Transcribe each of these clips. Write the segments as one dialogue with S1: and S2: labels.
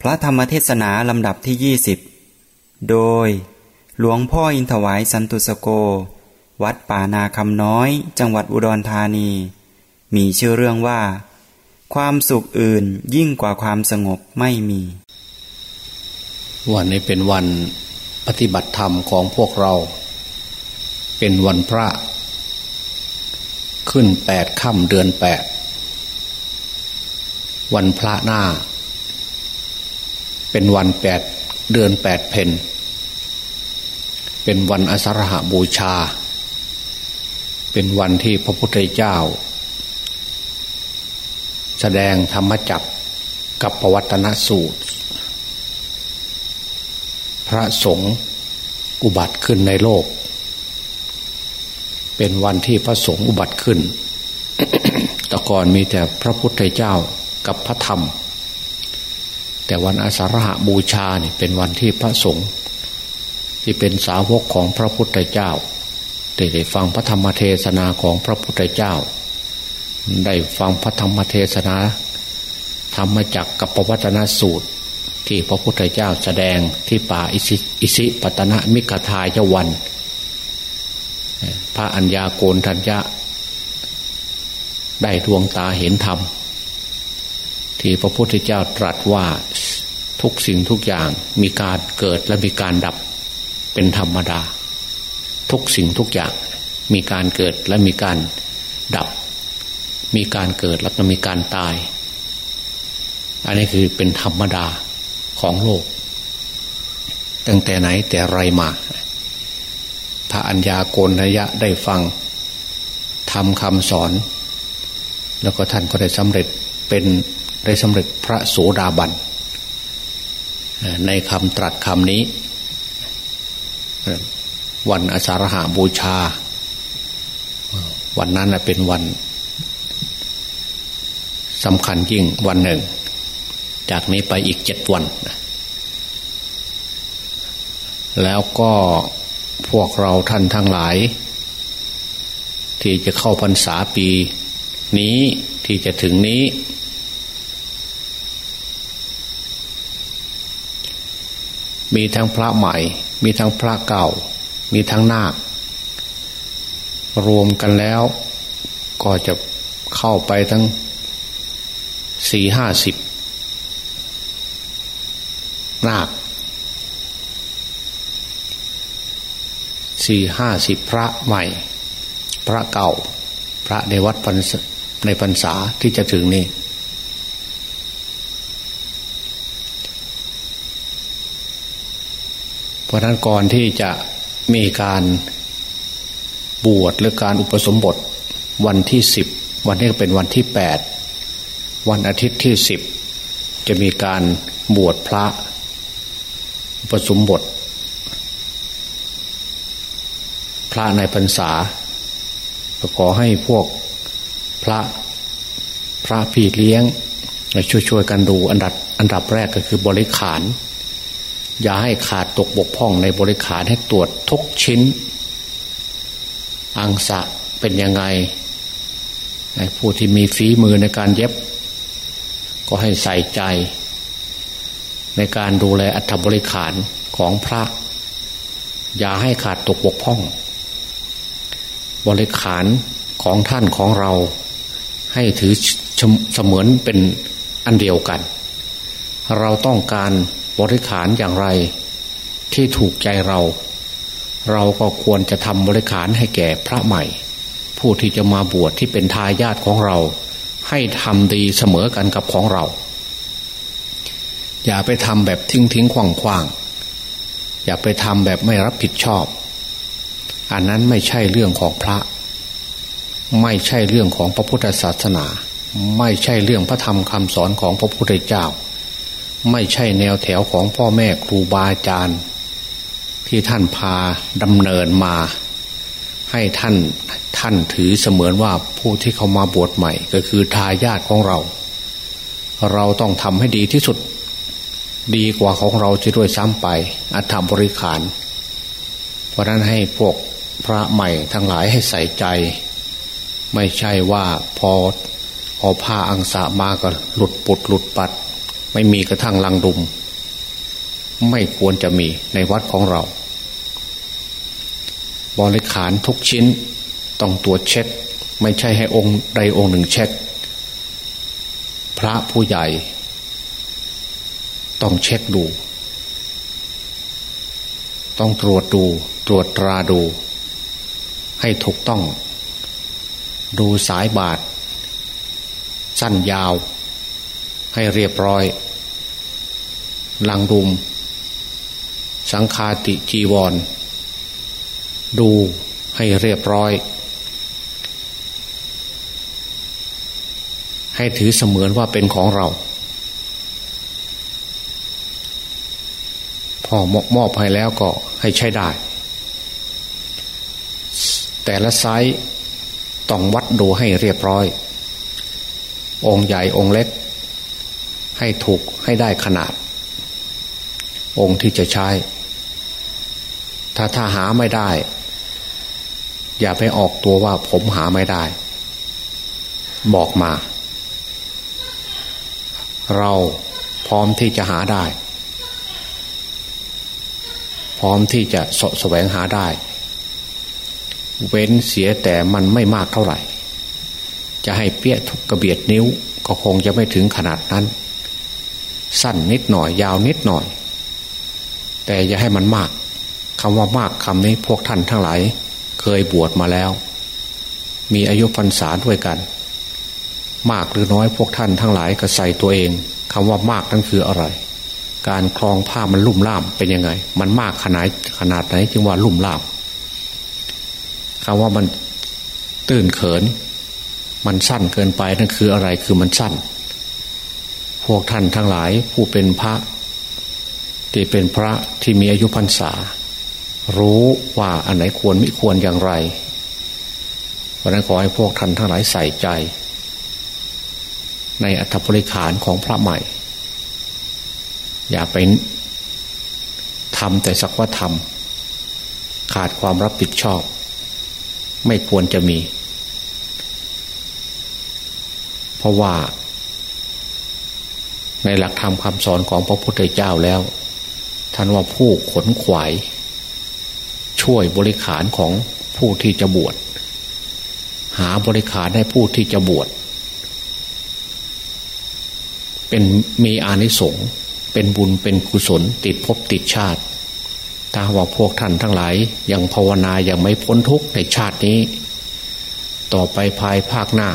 S1: พระธรรมเทศนาลำดับที่ 20 โดย หลวงพ่ออินถวายสันตุสโก วัดป่านาคำน้อย จังหวัดอุดรธานี มีชื่อเรื่องว่า ความสุขอื่นยิ่งกว่าความสงบไม่มี
S2: วันนี้เป็นวันปฏิบัติธรรมของพวกเรา เป็นวันพระ ขึ้นแปดค่ำเดือนแปดวันพระหน้า เป็นวันแปดเดือนแปดเพนเป็นวันอสรหบูชา เป็นวันที่พระพุทธเจ้า แสดงธรรมจักกับปวัตนสูตร พระสงฆ์อุบัติขึ้นในโลก เป็นวันที่พระสงฆ์อุบัติขึ้นแต่ก่อนมีแต่พระพุทธเจ้ากับพระธรรม แต่วันอาสาฬหบูชาเนี่ยเป็นวันที่พระสงฆ์ที่เป็นสาวกของพระพุทธเจ้าได้ฟังพระธรรมเทศนาของพระพุทธเจ้า ได้ฟังพระธรรมเทศนา ธรรมจักกับปวัตนสูตร ที่พระพุทธเจ้าแสดงที่ป่าอิสิอิสิปตนะมิกทายวัน พระอัญญาโกณทัญญะ ได้ดวงตาเห็นธรรม ที่พระพุทธเจ้าตรัสว่าทุกสิ่งทุกอย่างมีการเกิดและมีการดับเป็นธรรมดา ทุกสิ่งทุกอย่างมีการเกิดและมีการดับ มีการเกิดแล้วก็มีการตาย อันนี้คือเป็นธรรมดาของโลก ตั้งแต่ไหนแต่ไรมา พระอัญญาโกณทยะได้ฟังทำคำสอน แล้วก็ท่านก็ได้สำเร็จเป็น ได้สำเร็จพระโสดาบันในคำตรัสคำนี้ วันอาสาฬหาบูชา วันนั้นเป็นวันสำคัญยิ่งวันหนึ่ง จากนี้ไปอีกเจ็ดวัน แล้วก็พวกเราท่านทั้งหลาย ที่จะเข้าพรรษาปีนี้ที่จะถึงนี้ มีทั้งพระใหม่ มีทั้งพระเก่า มีทั้งนาค รวมกันแล้ว ก็จะเข้าไปทั้งสี่ห้าสิบนาคสี่ห้าสิบพระใหม่ พระเก่า พระในวัดในพรรษาที่จะถึงนี้ เพราะนั้นก่อนที่จะมีการบวชหรือการอุปสมบทวันที่สิบวันนี้ก็เป็นวันที่แปดวันอาทิตย์ที่สิบจะมีการบวชพระอุปสมบท พระในพรรษาก็ขอให้พวกพระพระพี่เลี้ยงช่วยช่วยกันดูอันดับอันดับแรกก็คือบริขาร อย่าให้ขาดตกบกพร่องในบริขารให้ตรวจทุกชิ้น อังสะเป็นยังไง ผู้ที่มีฝีมือในการเย็บ ก็ให้ใส่ใจ ในการดูแลอัฐบริขารของพระ อย่าให้ขาดตกบกพร่อง บริขารของท่านของเรา ให้ถือเสมือนเป็นอันเดียวกัน เราต้องการ บริขารอย่างไรที่ถูกใจเรา เราก็ควรจะทำบริขารให้แก่พระใหม่ ผู้ที่จะมาบวชที่เป็นทายาทของเรา ให้ทำดีเสมอกันกับของเรา อย่าไปทำแบบทิ้งทิ้งขว่างขวางอย่าไปทำแบบไม่รับผิดชอบ อันนั้นไม่ใช่เรื่องของพระ ไม่ใช่เรื่องของพระพุทธศาสนา ไม่ใช่เรื่องพระธรรมคำสอนของพระพุทธเจ้า ไม่ใช่แนวแถวของพ่อแม่ครูบาอาจารย์ ที่ท่านพาดำเนินมา ให้ท่านท่านถือเสมือนว่าผู้ที่เขามาบวชใหม่ ก็คือทายาทของเรา เราต้องทำให้ดีที่สุด ดีกว่าของเราจะด้วยซ้ำไป อัฐบริขาร เพราะนั้นให้พวกพระใหม่ทั้งหลายให้ใส่ใจ ไม่ใช่ว่าพอเอาผ้าอังสะมาก็หลุดปุดหลุดปัด ไม่มีกระทั่งลังดุม ไม่ควรจะมีในวัดของเรา บริขารทุกชิ้นต้องตรวจเช็ค ไม่ใช่ให้องค์ใดองค์หนึ่งเช็ค พระผู้ใหญ่ ต้องเช็คดู ต้องตรวจดูตรวจตราดู ให้ถูกต้อง ดูสายบาท สั้นยาว ให้เรียบร้อย ลังดุม สังคาติจีวร ดูให้เรียบร้อย ให้ถือเสมือนว่าเป็นของเรา พอมอบให้แล้วก็ให้ใช้ได้ แต่ละไซส์ต้องวัดดูให้เรียบร้อย องค์ใหญ่องค์เล็ก ให้ถูกให้ได้ขนาด องค์ที่จะใช้ ถ้าถ้าหาไม่ได้ อย่าไปออกตัวว่าผมหาไม่ได้ บอกมา เราพร้อมที่จะหาได้ พร้อมที่จะสะแสวงหาได้ เว้นเสียแต่มันไม่มากเท่าไหร่ จะให้เปี้ยทุกกระเบียดนิ้วก็คงจะไม่ถึงขนาดนั้น สั้นนิดหน่อย ยาวนิดหน่อย แต่อย่าให้มันมากคำว่ามากคำนี้พวกท่านทั้งหลาย เคยบวชมาแล้ว มีอายุพรรษาด้วยกัน มากหรือน้อยพวกท่านทั้งหลายก็ใส่ตัวเองคำว่ามากนั่นคืออะไร การคลองผ้ามันลุ่มล่ามเป็นยังไง มันมากขนาดขนาดไหนจึงว่าลุ่มล่ามคำว่ามันตื่นเขิน มันสั้นเกินไปนั่นคืออะไรคือมันสั้น พวกท่านทั้งหลายผู้เป็นพระ ที่เป็นพระที่มีอายุพรรษา รู้ว่าอันไหนควรไม่ควรอย่างไรเพราะนั้นขอให้พวกท่านทั้งหลายใส่ใจ ในอัฐบริขารของพระใหม่ อย่าไปทำแต่สักว่าทำขาดความรับผิดชอบ ไม่ควรจะมี เพราะว่า ในหลักธรรมคำสอนของพระพุทธเจ้าแล้ว ท่านว่าผู้ขนขวาย ช่วยบริขารของผู้ที่จะบวชหาบริขารให้ผู้ที่จะบวชเป็นมีอานิสงส์เป็นบุญเป็นกุศลติดภพติดชาติถ้าว่าพวกท่านทั้งหลายยังภาวนายังไม่พ้นทุกข์ในชาตินี้ ต่อไปภายภาคหน้า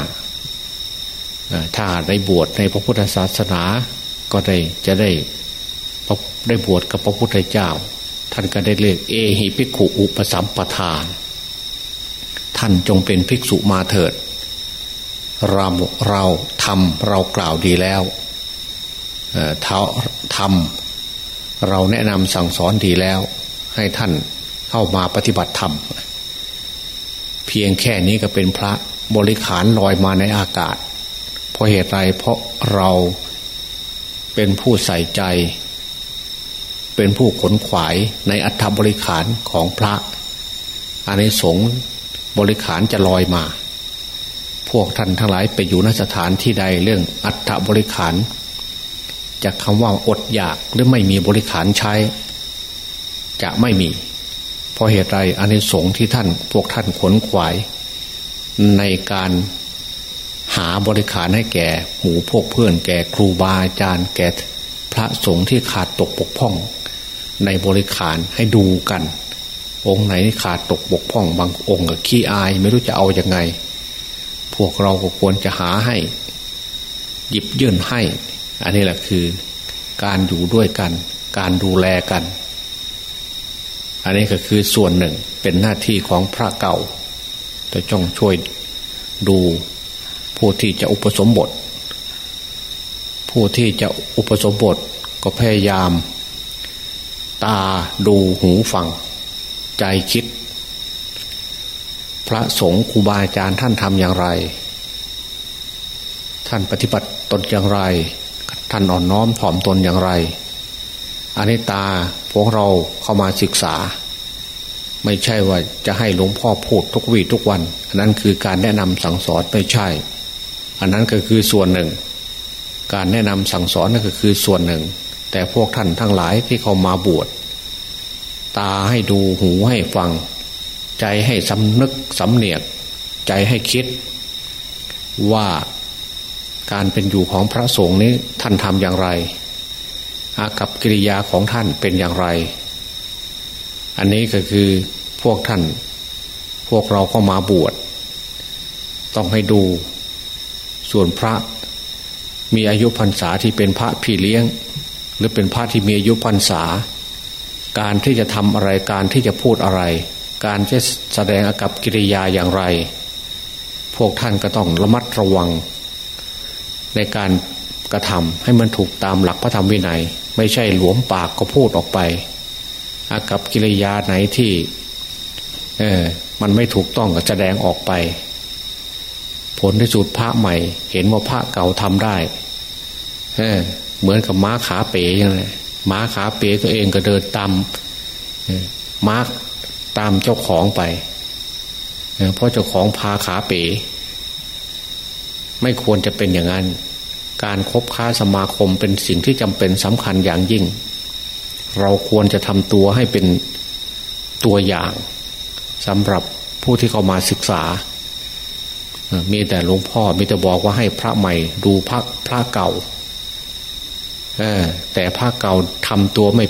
S2: ถ้าได้บวชในพระพุทธศาสนา ก็ได้จะได้ได้บวชกับพระพุทธเจ้า ท่านก็ได้เรียกเอหิภิกขุอุปสัมปทาน ท่านจงเป็นภิกษุมาเถิด เราเราทำเรากล่าวดีแล้วเท้าทำเราแนะนำสั่งสอนดีแล้ว ให้ท่านเข้ามาปฏิบัติธรรม เพียงแค่นี้ก็เป็นพระบริขารลอยมาในอากาศ เพราะเหตุไรเพราะเราเป็นผู้ใส่ใจ เป็นผู้ขนขวายในอัฐบริขารของพระอานิสงส์บริขารจะลอยมา พวกท่านทั้งหลายไปอยู่นสถานที่ใดเรื่องอัฐบริขารจากคำว่าอดอยากหรือไม่มีบริขารใช้ จะไม่มี เพราะเหตุไรอานิสงส์ที่ท่านพวกท่านขนขวาย ในการ หาบริขารให้แก่หมู่พวกเพื่อนแก่ครูบาอาจารย์แก่พระสงฆ์ที่ขาดตกบกพร่อง ในบริขารให้ดูกัน องค์ไหนขาดตกบกพร่อง บางองค์ก็ขี้อายไม่รู้จะเอาอยัางไง พวกเราก็ควรจะหาให้ หยิบยื่นให้ อันนี้แหละคือ การอยู่ด้วยกัน การดูแลกัน อันนี้ก็คือส่วนหนึ่งเป็นหน้าที่ของพระเก่าแต่จงช่วยดู ผู้ที่จะอุปสมบท ผู้ที่จะอุปสมบทก็พยายาม ตาดูหูฟัง ใจคิด พระสงฆ์ครูบาอาจารย์ท่านทำอย่างไร ท่านปฏิบัติตนอย่างไร ท่านอ่อนน้อมถ่อมตนอย่างไรอันนี้ตาพวกเราเข้ามาศึกษา ไม่ใช่ว่าจะให้หลวงพ่อพูดทุกวีทุกวันอันนั้นคือการแนะนำสั่งสอนไม่ใช่ อันนั้นก็คือส่วนหนึ่ง การแนะนำสั่งสอนนั่นก็คือส่วนหนึ่ง แต่พวกท่านทั้งหลายที่เขามาบวชตาให้ดูหูให้ฟัง ใจให้สำนึกสำเนียก ใจให้คิด ว่าการเป็นอยู่ของพระสงฆ์นี้ท่านทำอย่างไร อากับกิริยาของท่านเป็นอย่างไร อันนี้ก็คือพวกท่าน พวกเราก็มาบวชต้องให้ดู ส่วนพระมีอายุพรรษาที่เป็นพระพี่เลี้ยง หรือเป็นพระที่มีอายุพรรษา การที่จะทำอะไรการที่จะพูดอะไร การจะแสดงอากับกิริยาอย่างไร พวกท่านก็ต้องระมัดระวัง ในการกระทำให้มันถูกตามหลักพระธรรมวินัย ไม่ใช่หลวมปากก็พูดออกไป อากับกิริยาไหนที่เออมันไม่ถูกต้องก็แสดงออกไป ผลที่สุดพระใหม่ เห็นว่าพระเก่าทำได้เออเหมือนกับม้าขาเป๋ยังไงม้าขาเป๋ตัวเองก็เดินตามม้าตามเจ้าของไปเพราะเจ้าของพาขาเป๋ ไม่ควรจะเป็นอย่างนั้น การครบค้าสมาคมเป็นสิ่งที่จำเป็นสำคัญอย่างยิ่ง เราควรจะทำตัวให้เป็นตัวอย่างสำหรับผู้ที่เข้ามาศึกษา มีแต่หลวงพ่อมีแต่บอกว่าให้พระใหม่ดูพระพระเก่าแต่พระเก่าทำตัวไม่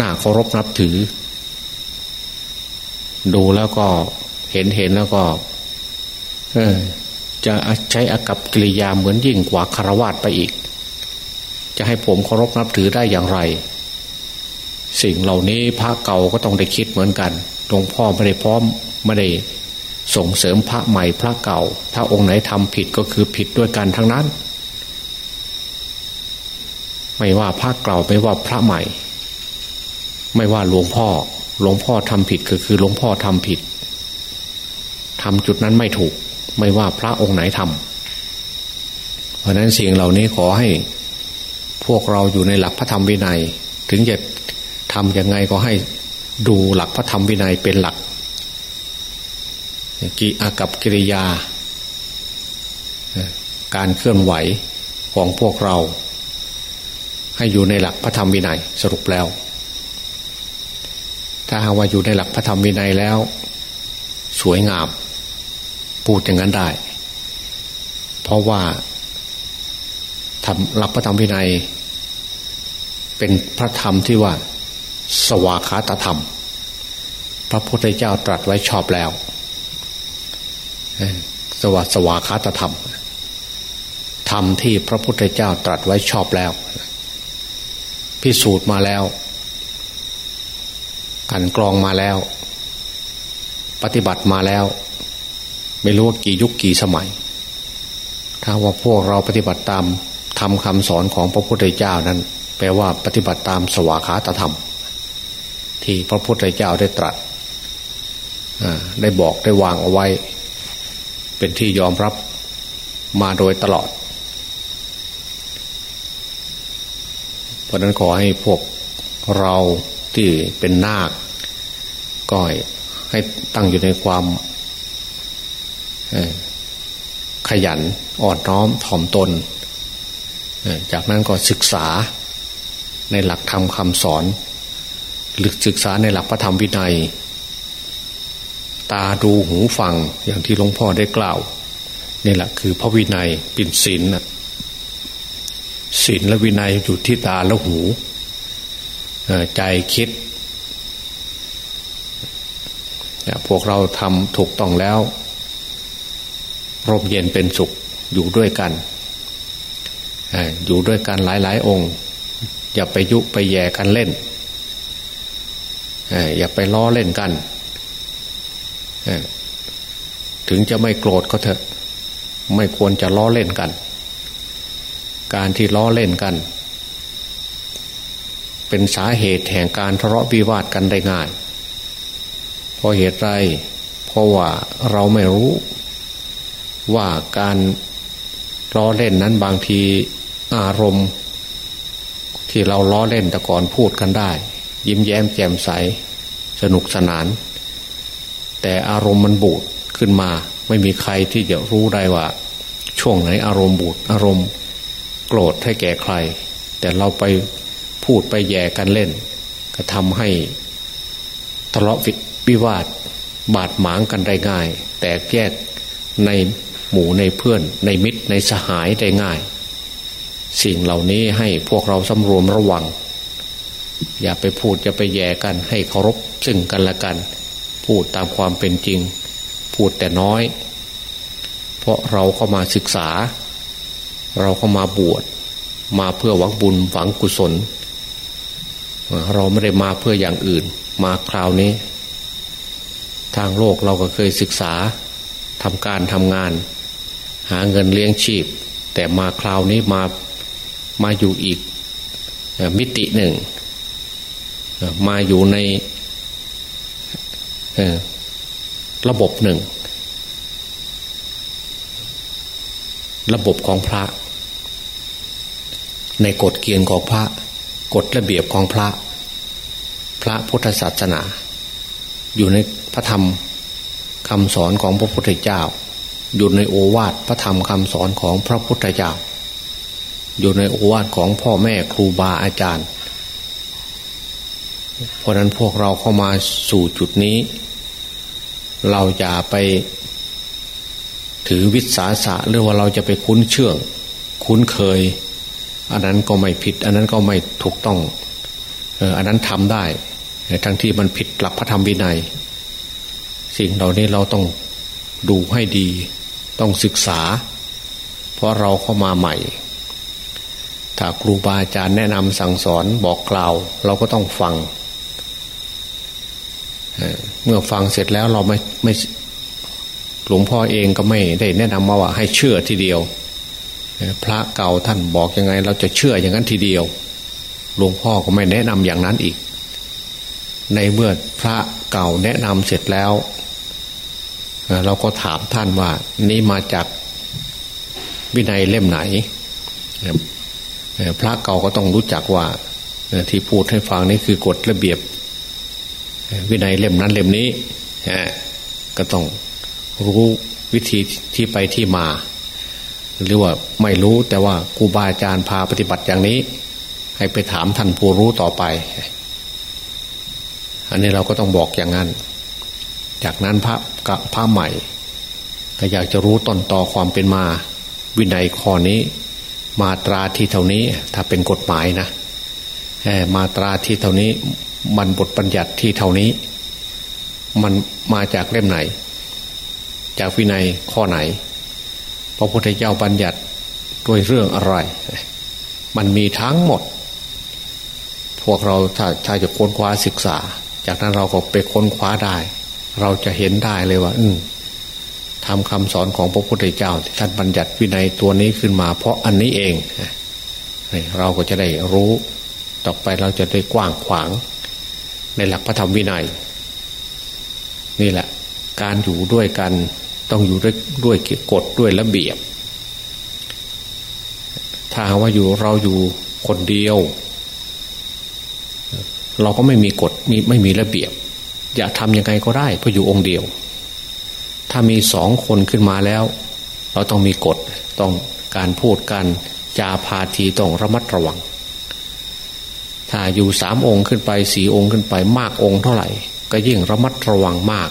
S2: น่าเคารพนับถือ ดูแล้วก็เห็นเห็นแล้วก็จะใช้อากับกิริยาเหมือนยิ่งกว่าคารวาสไปอีก จะให้ผมเคารพนับถือได้อย่างไร สิ่งเหล่านี้พระเก่าก็ต้องได้คิดเหมือนกันหลวงพ่อไม่ได้พร้อมไม่ได้ ส่งเสริมพระใหม่พระเก่า ถ้าองค์ไหนทำผิดก็คือผิดด้วยกันทั้งนั้น ไม่ว่าพระเก่าไม่ว่าพระใหม่ ไม่ว่าหลวงพ่อ หลวงพ่อทำผิดก็คือหลวงพ่อทำผิดทำจุดนั้นไม่ถูก ไม่ว่าพระองค์ไหนทำเพราะนั้นสิ่งเหล่านี้ขอให้ พวกเราอยู่ในหลักพระธรรมวินัย ถึงจะทำยังไงก็ให้ดูหลักพระธรรมวินัยเป็นหลัก กิอากับกิริยา การเคลื่อนไหวของพวกเรา ให้อยู่ในหลักพระธรรมวินัยสรุปแล้ว ถ้าหากว่าอยู่ในหลักพระธรรมวินัยแล้ว สวยงาม พูดอย่างนั้นได้ เพราะว่าทำหลักพระธรรมวินัย เป็นพระธรรมที่ว่า สวากขาตธรรม พระพุทธเจ้าตรัสไว้ชอบแล้ว สวัสสวาคาตธรรม ธรรมที่พระพุทธเจ้าตรัสไว้ชอบแล้ว พิสูจน์มาแล้ว กันกรองมาแล้ว ปฏิบัติมาแล้ว ไม่รู้ว่ากี่ยุคกี่สมัย ถ้าว่าพวกเราปฏิบัติตามทำคำสอนของพระพุทธเจ้านั้น แปลว่าปฏิบัติตามสวากขาตธรรม ที่พระพุทธเจ้าได้ตรัสได้บอกได้วางเอาไว้ เป็นที่ยอมรับมาโดยตลอด เพราะนั้นขอให้พวกเราที่เป็นนาคก็ให้ตั้งอยู่ในความขยันอ่อนน้อมถ่อมตน จากนั้นก็ศึกษาในหลักธรรมคำสอน หรือศึกษาในหลักพระธรรมวินัย ตาดูหูฟังอย่างที่หลวงพ่อได้กล่าวนี่แหละคือพระวินัยปิ่นศีลศีลและวินัยอยู่ที่ตาและหูใจคิดพวกเราทำถูกต้องแล้วร่มเย็นเป็นสุขอยู่ด้วยกันอยู่ด้วยกันหลายๆ องค์ อย่าไปยุไปแย่กันเล่นอย่าไปล้อเล่นกัน ถึงจะไม่โกรธก็เถอะ ไม่ควรจะล้อเล่นกัน การที่ล้อเล่นกัน เป็นสาเหตุแห่งการทะเลาะวิวาทกันได้ง่าย เพราะเหตุไรเพราะว่าเราไม่รู้ว่าการล้อเล่นนั้นบางทีอารมณ์ ที่เราล้อเล่นแต่ก่อนพูดกันได้ ยิ้มแย้มแจ่มใส สนุกสนาน แต่อารมณ์มันบูดขึ้นมา ไม่มีใครที่จะรู้ได้ว่า ช่วงไหนอารมณ์บูดอารมณ์ โกรธให้แก่ใคร แต่เราไปพูดไปแย่กันเล่น ก็ทำให้ทะเลาะวิวาท บาดหมางกันได้ง่าย แตกแยกในหมู่ในเพื่อน ในมิตรในสหายได้ง่าย สิ่งเหล่านี้ให้พวกเราสำรวมระวัง อย่าไปพูดอย่าไปแย่กัน ให้เคารพซึ่งกันและกัน พูดตามความเป็นจริง พูดแต่น้อย เพราะเราเข้ามาศึกษา เราเข้ามาบวชมาเพื่อหวังบุญหวังกุศล เราไม่ได้มาเพื่ออย่างอื่น มาคราวนี้ ทางโลกเราก็เคยศึกษาทำการทำงาน หาเงินเลี้ยงชีพ แต่มาคราวนี้มามาอยู่อีกมิติหนึ่ง มาอยู่ใน ระบบหนึ่ง ระบบของพระ ในกฎเกณฑ์ของพระ กฎระเบียบของพระ พระพุทธศาสนา อยู่ในพระธรรมคำสอนของพระพุทธเจ้า อยู่ในโอวาทพระธรรมคำสอนของพระพุทธเจ้า อยู่ในโอวาทของพ่อแม่ครูบาอาจารย์ เพราะนั้นพวกเราเข้ามาสู่จุดนี้ เราอย่าไปถือวิสาสะหรือว่าเราจะไปคุ้นเชื่อง คุ้นเคย อันนั้นก็ไม่ผิด อันนั้นก็ไม่ถูกต้องอันนั้นทำได้ ทั้งที่มันผิดหลักพระธรรมวินัย สิ่งเหล่านี้เราต้องดูให้ดี ต้องศึกษา เพราะเราเข้ามาใหม่ ถ้าครูบาอาจารย์แนะนำสั่งสอนบอกกล่าว เราก็ต้องฟัง เมื่อฟังเสร็จแล้วเราไม่ไม่หลวงพ่อเองก็ไม่ได้แนะนำมาว่าให้เชื่อทีเดียว พระเก่าท่านบอกยังไง เราจะเชื่ออย่างนั้นทีเดียว หลวงพ่อก็ไม่แนะนำอย่างนั้นอีก ในเมื่อพระเก่าแนะนำเสร็จแล้ว เราก็ถามท่านว่า นี่มาจากวินัยเล่มไหน พระเก่าก็ต้องรู้จักว่าที่พูดให้ฟังนี่คือกฎระเบียบ วินัยเล่มนั้นเล่มนี้ก็ต้องรู้วิธีที่ไปที่มา หรือว่าไม่รู้แต่ว่าครูบาอาจารย์พาปฏิบัติอย่างนี้ ให้ไปถามท่านผู้รู้ต่อไป อันนี้เราก็ต้องบอกอย่างนั้น จากนั้นพระกับพระใหม่ ก็อยากจะรู้ต้นต่อความเป็นมา วินัยข้อนี้ มาตราที่เท่านี้ถ้าเป็นกฎหมายนะมาตราที่เท่านี้ มันบทบัญญัติที่เท่านี้ มันมาจากเล่มไหน จากวินัยข้อไหน พระพุทธเจ้าบัญญัติด้วยเรื่องอะไร มันมีทั้งหมด พวกเราถ้าถ้าจะค้นคว้าศึกษา จากนั้นเราก็ไปค้นคว้าได้ เราจะเห็นได้เลยว่า อืทำคำสอนของพระพุทธเจ้าท่านบัญญัติวินัยตัวนี้ขึ้นมา เพราะอันนี้เองเราก็จะได้รู้ ต่อไปเราจะได้กว้างขวาง ในหลักพระธรรมวินัย นี่แหละ การอยู่ด้วยกันต้องอยู่ด้วยด้วยกฎด้วยระเบียบ ถ้าว่าอยู่เราอยู่คนเดียว เราก็ไม่มีกฎมีไม่มีระเบียบ อยากทำยังไงก็ได้เพราะอยู่องค์เดียว ถ้ามีสองคนขึ้นมาแล้ว เราต้องมีกฎต้องการพูดกันจาพาทีต้องระมัดระวัง ถ้าอยู่สามองค์ขึ้นไปสี่องค์ขึ้นไปมากองค์เท่าไหร่ ก็ยิ่งระมัดระวังมาก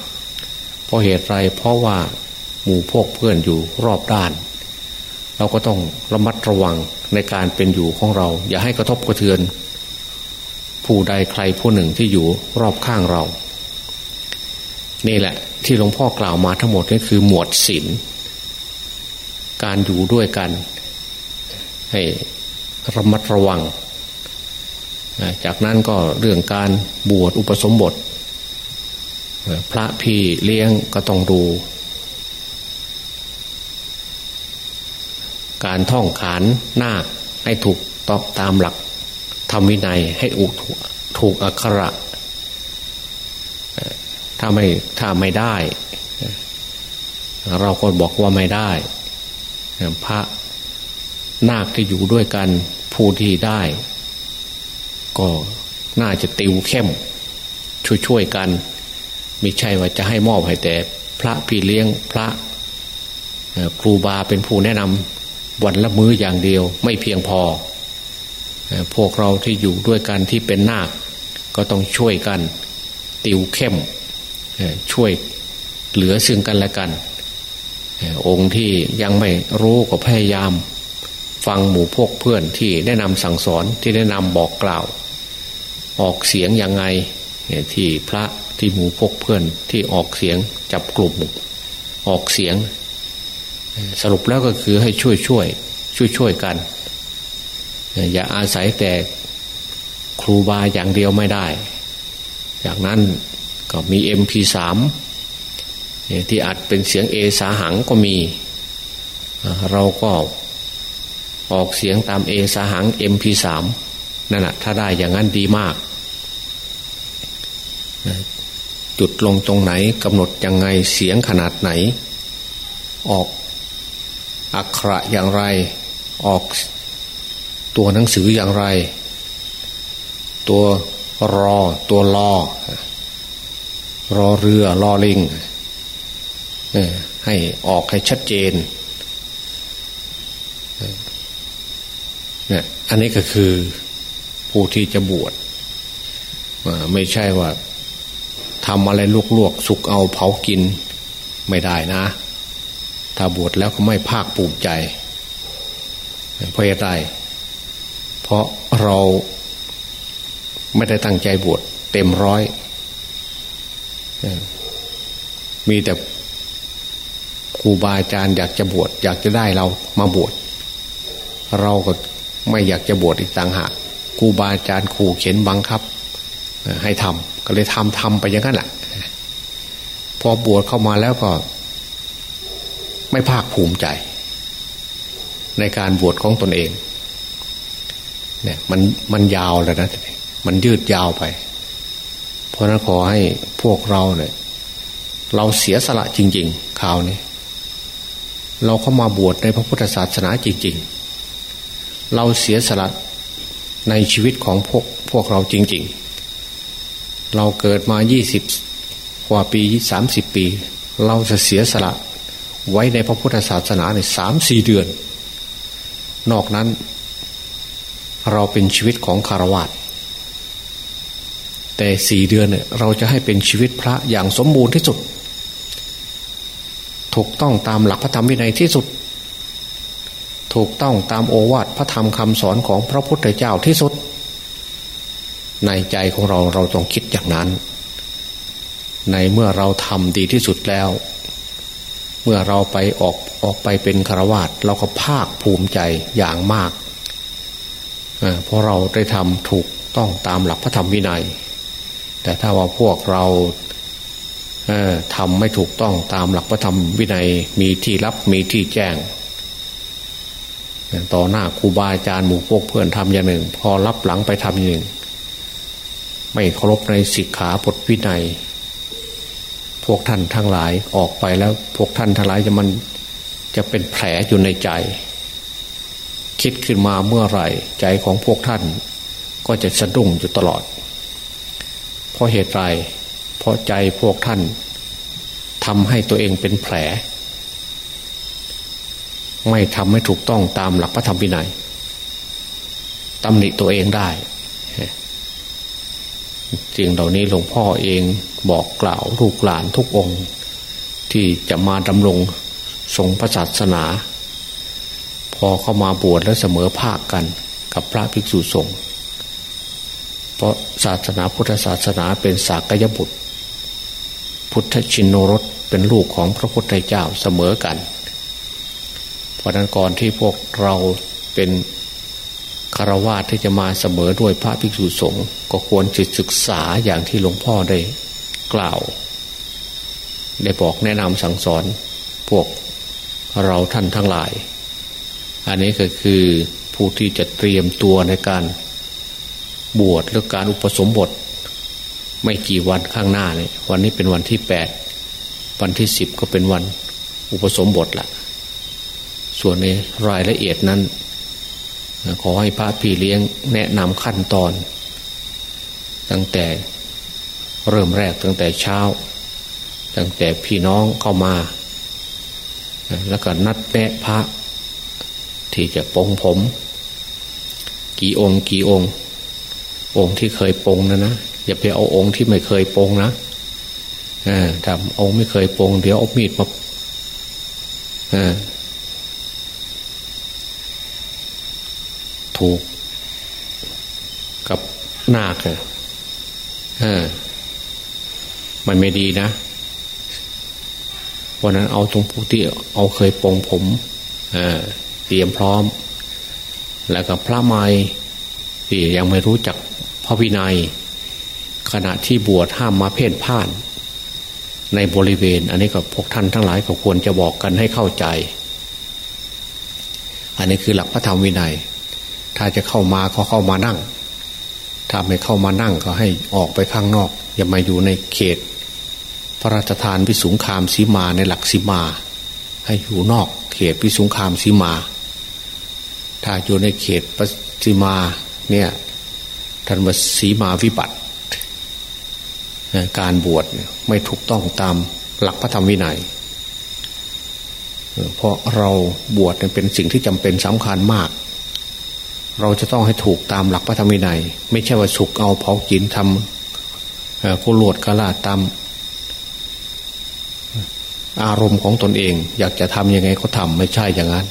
S2: เพราะเหตุไรเพราะว่าหมู่พวกเพื่อนอยู่รอบด้าน เราก็ต้องระมัดระวังในการเป็นอยู่ของเรา อย่าให้กระทบกระเทือน ผู้ใดใครผู้หนึ่งที่อยู่รอบข้างเรา นี่แหละ ที่หลวงพ่อกล่าวมาทั้งหมดนี่คือหมวดศีลการอยู่ด้วยกัน ให้ระมัดระวัง จากนั้นก็เรื่องการบวชอุปสมบท พระพี่เลี้ยงก็ต้องดู การท่องขานนาคให้ถูกตอบตามหลักธรรมวินัยให้อุถูกอักขระ ถ้าไม่ถ้าไม่ได้ เราก็บอกว่าไม่ได้ พระนาคที่อยู่ด้วยกันผู้ที่ได้ ก็น่าจะติวเข้ม ช่วยๆกันไม่ใช่ว่าจะให้มอบให้แต่ พระพี่เลี้ยงพระครูบาเป็นผู้แนะนวันละมื้ออย่างเดียวไม่เพียงพอ พวกเราที่อยู่ด้วยกันที่เป็นนาค ก็ต้องช่วยกัน ติวเข้ม ช่วยเหลือซึ่งกันและกัน องค์ที่ยังไม่รู้ก็พยายาม ฟังหมู่พวกเพื่อนที่แนะนำสั่งสอนที่แนะนำบอกกล่าว ออกเสียงยังไงที่พระที่หมู่พกเพื่อนที่ออกเสียงจับกลุ่มออกเสียง สรุปแล้วก็คือให้ช่วยช่วยช่วยช่วยกัน อย่าอาศัยแต่ครูบาอย่างเดียวไม่ได้ จากนั้นก็มีเอ็มพีสามที่อัดเป็นเสียงเอสาหังก็มี เราก็ออกเสียงตามเอสาหังเอ็มพีสาม นั่นแหะถ้าได้อย่างนั้นดีมาก จุดลงตรงไหนกำหนดยังไงเสียงขนาดไหน ออกอักขระอย่างไร ออกตัวหนังสืออย่างไร ตัวรอตัวรอรอเรือรอลิงให้ออกให้ชัดเจนเนี่ยอันนี้ก็คือ ผู้ที่จะบวชไม่ใช่ว่าทำอะไรลวกๆสุกเอาเผากินไม่ได้นะ ถ้าบวชแล้วก็ไม่ภาคภูมิใจเพราะอะไรเพราะเราไม่ได้ตั้งใจบวชเต็มร้อยมีแต่ครูบาอาจารย์อยากจะบวชอยากจะได้เรามาบวชเราก็ไม่อยากจะบวชอีกต่างหาก ครูบาอาจารย์ขู่เข็นบังคับ ให้ทำก็เลยทำทำไปอย่างนั้นแหละพอบวชเข้ามาแล้วก็ ไม่ภาคภูมิใจ ในการบวชของตนเอง เนี่ยมันมันยาวเลยนะมันยืดยาวไป เพราะนั้นขอให้พวกเราเนี่ย เราเสียสละจริง ๆ ข่าวนี้เราเข้ามาบวชในพระพุทธศาสนาจริง ๆ เราเสียสละ ในชีวิตของพวกพวกเราจริง ๆ เราเกิดมายี่สิบกว่าปีสามสิบปี เราจะเสียสละไว้ในพระพุทธศาสนาในสามสี่เดือน นอกนั้น เราเป็นชีวิตของคารวะแต่สี่เดือนเนี่ยเราจะให้เป็นชีวิตพระอย่างสมบูรณ์ที่สุด ถูกต้องตามหลักพระธรรมวินัยที่สุด ถูกต้องตามโอวาทพระธรรมคำสอนของพระพุทธเจ้าที่สุด ในใจของเราเราต้องคิดอย่างนั้น ในเมื่อเราทำดีที่สุดแล้ว เมื่อเราไปออกออกไปเป็นฆราวาสเราก็ภาคภูมิใจอย่างมากเพราะเราได้ทำถูกต้องตามหลักพระธรรมวินัย แต่ถ้าว่าพวกเราทำไม่ถูกต้องตามหลักพระธรรมวินัยมีที่รับมีที่แจ้ง ต่อหน้าครูบาอาจารย์หมู่พวกเพื่อนทำอย่างหนึ่ง พอรับหลังไปทำอย่างหนึ่ง ไม่เคารพในสิกขาบทวินัย พวกท่านทั้งหลายออกไปแล้วพวกท่านทั้งหลายจะมันจะเป็นแผลอยู่ในใจ คิดขึ้นมาเมื่อไหร่ ใจของพวกท่าน ก็จะสะดุ้งอยู่ตลอด เพราะเหตุไรเพราะใจพวกท่านทำให้ตัวเองเป็นแผล ไม่ทำให้ถูกต้องตามหลักพระธรรมวินัยตำหนิตัวเองได้สิ่งเหล่านี้หลวงพ่อเองบอกกล่าวลูกหลานทุกองค์ ที่จะมาดำรงทรงพระศาสนา พอเข้ามาบวชแล้วเสมอภาคกันกับพระภิกษุสงฆ์เพราะศาสนาพุทธศาสนาเป็นสากยบุตร พุทธชินโนรสเป็นลูกของพระพุทธเจ้าเสมอกัน เพราะนั้นก่อนที่พวกเราเป็นคารวะที่จะมาเสมอด้วยพระภิกษุสงฆ์ก็ควรจิตศึกษาอย่างที่หลวงพ่อได้กล่าว ได้บอกแนะนำสั่งสอนพวกเราท่านทั้งหลาย อันนี้ก็คือผู้ที่จะเตรียมตัวในการบวชหรือการอุปสมบท ไม่กี่วันข้างหน้าเนี่ยวันนี้เป็นวันที่แปดวันที่สิบก็เป็นวันอุปสมบทละ ส่วนในรายละเอียดนั้น ขอให้พระพี่เลี้ยงแนะนำขั้นตอน ตั้งแต่เริ่มแรกตั้งแต่เช้า ตั้งแต่พี่น้องเข้ามา แล้วก็นัดแนะพระ ที่จะปองผม กี่องค์กี่องค์ องค์ที่เคยปองนะนะอย่าไปเอาองค์ที่ไม่เคยปองนะอ่าทำองค์ไม่เคยปองเดี๋ยวเอามีดมาอ่า ถูก กับนาคเอ่ามันไม่ดีนะวันนั้นเอาตรงผู้ที่เอาเคยปองผม เออเตรียมพร้อม แล้วกับพระไม้ที่ยังไม่รู้จักพระวินัย ขณะที่บวชห้ามมาเพ่นพ่าน ในบริเวณ อันนี้ก็พวกท่านทั้งหลายก็ควรจะบอกกันให้เข้าใจ อันนี้คือหลักพระธรรมวินัย ถ้าจะเข้ามาก็เข้ามานั่ง ถ้าไม่เข้ามานั่งก็ให้ออกไปข้างนอก อย่ามาอยู่ในเขต พระราชทานพิสุงคามสีมาในหลักสีมา ให้อยู่นอกเขตพิสุงคามสีมา ถ้าอยู่ในเขตปสีมาเนี่ยท่านว่าสีมาวิบัติ การบวชไม่ถูกต้องตามหลักพระธรรมวินัยเพราะเราบวชเป็นสิ่งที่จำเป็นสำคัญมาก เราจะต้องให้ถูกตามหลักพระธรรมวินัย ไม่ใช่ว่าสุกเอาเผากินทำกุหลวดกะลาตามอารมณ์ของตนเอง อยากจะทำยังไงก็ทำไม่ใช่อย่างนั้น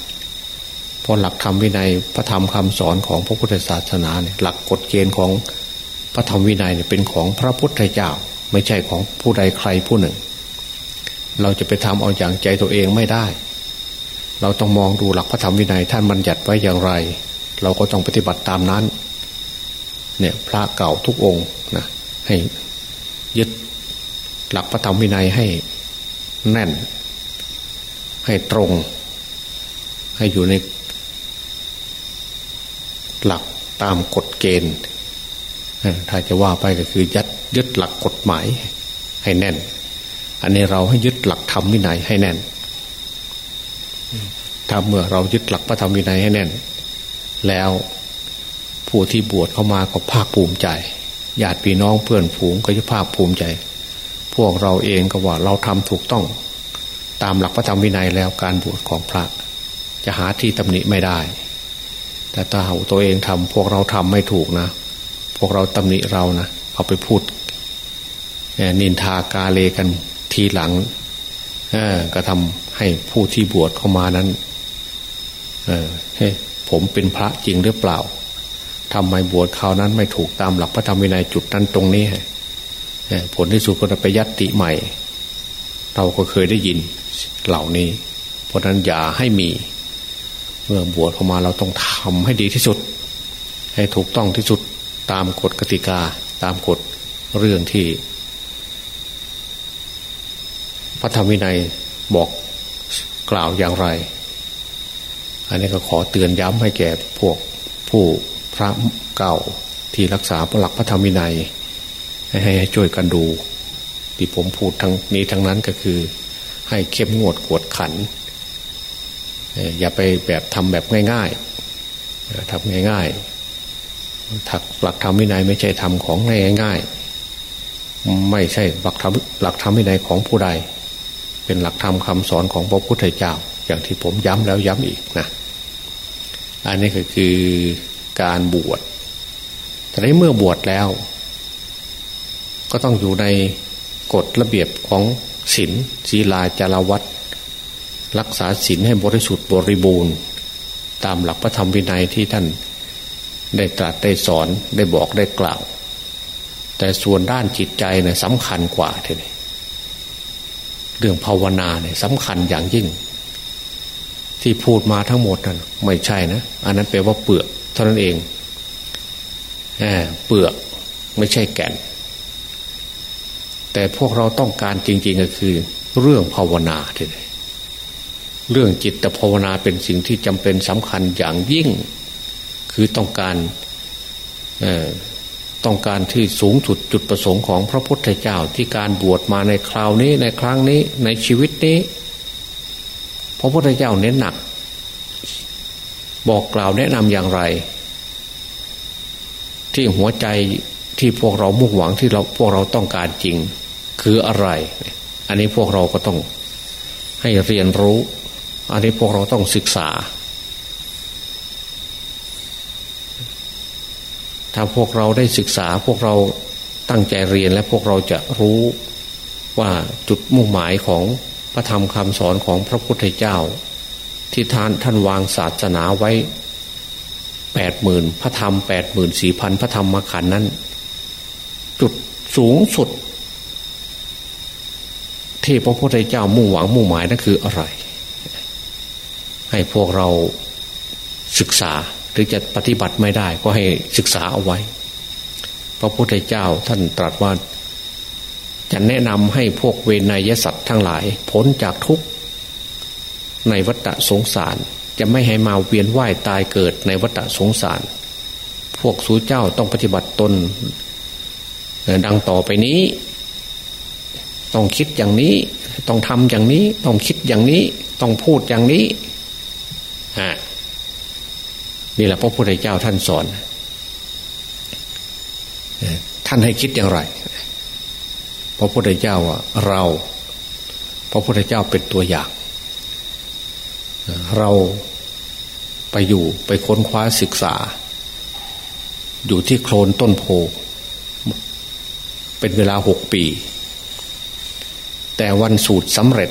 S2: เพราะหลักธรรมวินัยพระธรรมคำสอนของพระพุทธศาสนาเนี่ยหลักกฎเกณฑ์ของพระธรรมวินัยเนี่ยเป็นของพระพุทธเจ้า ไม่ใช่ของผู้ใดใครผู้หนึ่ง เราจะไปทำเอาอย่างใจตัวเองไม่ได้ เราต้องมองดูหลักพระธรรมวินัยท่านบัญญัติไว้อย่างไร เราก็ต้องปฏิบัติตามนั้น เนี่ยพระเก่าทุกองค์นะให้ยึดหลักพระธรรมวินัยให้แน่น ให้ตรง ให้อยู่ใน หลักตามกฎเกณฑ์ถ้าจะว่าไปก็คือยัดยึดหลักกฎหมายให้แน่น อันนี้เราให้ยึดหลักธรรมวินัยให้แน่นถ้าเมื่อเรายึดหลักพระธรรมวินัยให้แน่น แล้วผู้ที่บวชเข้ามาก็ภาคภูมิใจญาติพี่น้องเพื่อนฝูงก็จะภาคภูมิใจ พวกเราเองก็ว่าเราทำถูกต้อง ตามหลักพระธรรมวินัยแล้วการบวชของพระ จะหาที่ตำหนิไม่ได้ แต่ถ้าตัวเองทำพวกเราทำไม่ถูกนะ พวกเราตำหนิเรานะเอาไปพูดนินทากาเลกันทีหลังก็ทำให้ผู้ที่บวชเข้ามานั้นเฮ้ ผมเป็นพระจริงหรือเปล่าทำไมบวชคราวนั้นไม่ถูกตามหลักพระธรรมวินัยจุดนั้นตรงนี้ผลที่สุดก็ไปยัตติใหม่ เราก็เคยได้ยินเหล่านี้ เพราะนั้นอย่าให้มี เมื่อบวชเข้ามาเราต้องทำให้ดีที่สุด ให้ถูกต้องที่สุดตามกฎกติกาตามกฎเรื่องที่ พระธรรมวินัยบอกกล่าวอย่างไร อันนี้ก็ขอเตือนย้ำให้แก่พวกผู้พระเก่าที่รักษาหลักพระธรรมวินัย ให้ช่วยกันดู ที่ผมพูดทั้งนี้ทั้งนั้นก็คือ ให้เข้มงวดกวดขัน อย่าไปแบบทำแบบง่ายๆทำง่ายๆถักหลักธรรมวินัยไม่ใช่ทำของง่ายๆไม่ใช่หลักธรรมหลักธรรมวินัยของผู้ใด เป็นหลักธรรมคาสอนของพระพุทธเจ้า อย่างที่ผมย้ำแล้วย้ำอีกนะอันนี้ก็คือการบวชแต่ในเมื่อบวชแล้ว ก็ต้องอยู่ในกฎระเบียบของศีลศีลาจารวัตรักษาศีลให้บริสุทธิ์บริบูรณ์ ตามหลักพระธรรมวินัยที่ท่านได้ตรัสได้สอนได้บอกได้กล่าว แต่ส่วนด้านจิตใจเนี่ยสำคัญกว่าทีนี้เรื่องภาวนาเนี่ยสำคัญอย่างยิ่ง ที่พูดมาทั้งหมดนั้นไม่ใช่นะอันนั้นแปลว่าเปลือกเท่านั้นเองเปลือกไม่ใช่แก่น แต่พวกเราต้องการจริง ๆ ก็คือ เรื่องภาวนาทีเดียเรื่องจิตภาวนาเป็นสิ่งที่จำเป็นสำคัญอย่างยิ่ง คือต้องการต้องการที่สูงสุดจุดประสงค์ของพระพุทธเจ้าที่การบวชมาในคราวนี้ในครั้งนี้ในชีวิตนี้ พราะพระพุทธเจ้าเน้นหนัก บอกกล่าวแนะนำอย่างไร ที่หัวใจที่พวกเรามุ่งหวังที่เราพวกเราต้องการจริง คืออะไร อันนี้พวกเราก็ต้องให้เรียนรู้ อันนี้พวกเราต้องศึกษา ถ้าพวกเราได้ศึกษาพวกเราตั้งใจเรียนและพวกเราจะรู้ว่าจุดมุ่งหมายของ ระธรรมคำสอนของพระพุทธเจ้า ที่ท่านท่านวางศาสนาไว้แปดหมื่นพระธรรมแปดหมื่นสี่พันพระธรรมขันนั้น จุดสูงสุด ที่พระพุทธเจ้ามุ่งหวังมุ่งหมายนั่นคืออะไร ให้พวกเราศึกษาหรือจะปฏิบัติไม่ได้ ก็ให้ศึกษาเอาไว้ พระพุทธเจ้าท่านตรัสว่า จะแนะนำให้พวกเวนยสัตว์ทั้งหลายพ้นจากทุกข์ในวัฏสงสารจะไม่ให้มาเวียนว่ายตายเกิดในวัฏสงสาร พวกสูเจ้าต้องปฏิบัติตน ดังต่อไปนี้ ต้องคิดอย่างนี้ ต้องทำอย่างนี้ ต้องคิดอย่างนี้ ต้องพูดอย่างนี้ฮะนี่แหละพระพุทธเจ้าท่านสอน ท่านให้คิดอย่างไร พระพุทธเจ้าว่าเรา พระพุทธเจ้าเป็นตัวอย่าง เราไปอยู่ไปค้นคว้าศึกษา อยู่ที่โคลนต้นโพ เป็นเวลาหกปี แต่วันสูตรสำเร็จ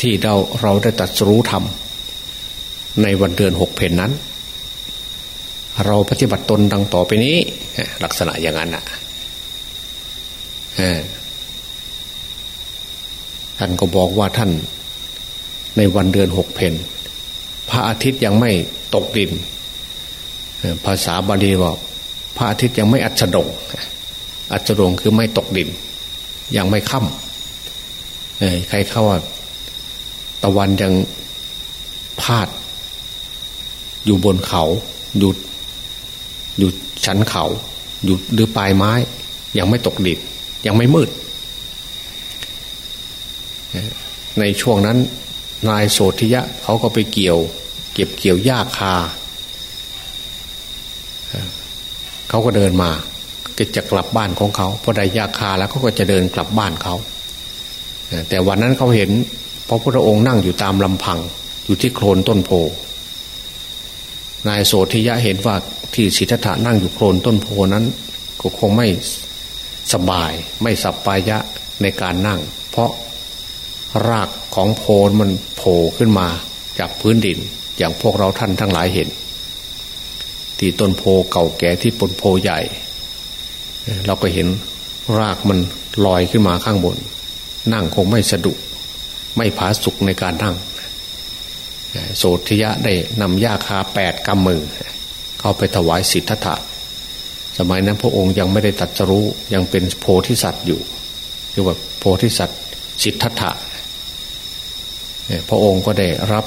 S2: ที่เราเราได้ตัดรู้ธรรมในวันเดือนหกเพนนั้น เราปฏิบัติตนดังต่อไปนี้ ลักษณะอย่างนั้นอะ ท่านก็บอกว่าท่าน ในวันเดือนหกเพนพระอาทิตย์ยังไม่ตกดิน ภาษาบาลีบอกพระอาทิตย์ยังไม่อัจฉดงอัจฉดงคือไม่ตกดิน ยังไม่ค่ำใครเข้าว่าตะวันยังพาด อยู่บนเขาอยู่อยู่ชั้นเขาอยู่หรือปลายไม้ ยังไม่ตกดินยังไม่มืด ในช่วงนั้นนายโสธิยะเขาก็ไปเกี่ยว เก็บเกี่ยวหญ้าคา เขาก็เดินมาก็จะกลับบ้านของเขาพอได้หญ้าคาแล้วเขาก็จะเดินกลับบ้านเขา แต่วันนั้นเขาเห็นพระพุทธองค์นั่งอยู่ตามลำพัง อยู่ที่โคลนต้นโพ นายโสธิยะเห็นว่าที่สิทธัตถะนั่งอยู่โคลนต้นโพนั้น ก็คงไม่สบาย ไม่สับปายะในการนั่ง เพราะ รากของโพนมันโผล่ขึ้นมาจากพื้นดิน อย่างพวกเราท่านทั้งหลายเห็น ที่ต้นโพเก่าแก่ที่ปนโพใหญ่ เราก็เห็นรากมันลอยขึ้นมาข้างบน นั่งคงไม่สะดุ ไม่ผาสุกในการนั่งโสธยะได้นำยาคาแปดกำมือ เข้าไปถวายสิทธัตถะสมัยนั้นพระองค์ยังไม่ได้ตัดสรู้ยังเป็นโพธิสัตว์อยู่เรียกว่าโพธิสัตว์สิทธัตถะ พระองค์ก็ได้รับ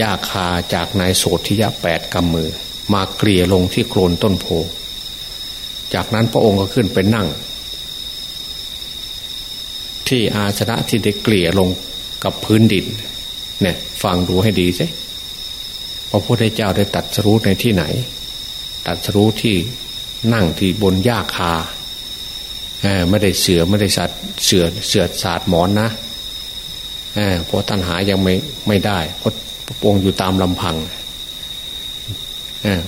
S2: ยาคาจากนายโสธิยะแปดกำมือ มาเกลี่ยลงที่โคลนต้นโพ จากนั้นพระองค์ก็ขึ้นไปนั่ง ที่อาสนะที่ได้เกลี่ยลงกับพื้นดิน เนี่ยฟังดูให้ดีสิพระพุทธเจ้าได้ตัดสรู้ในที่ไหน ตัดสรู้ที่นั่งที่บนหญ้าคาไม่ได้เสือไม่ได้สัตว์เสือเสือศาสตร์หมอนนะ เพราะตัณหายังไม่ไม่ได้เพราะพระองค์อยู่ตามลำพัง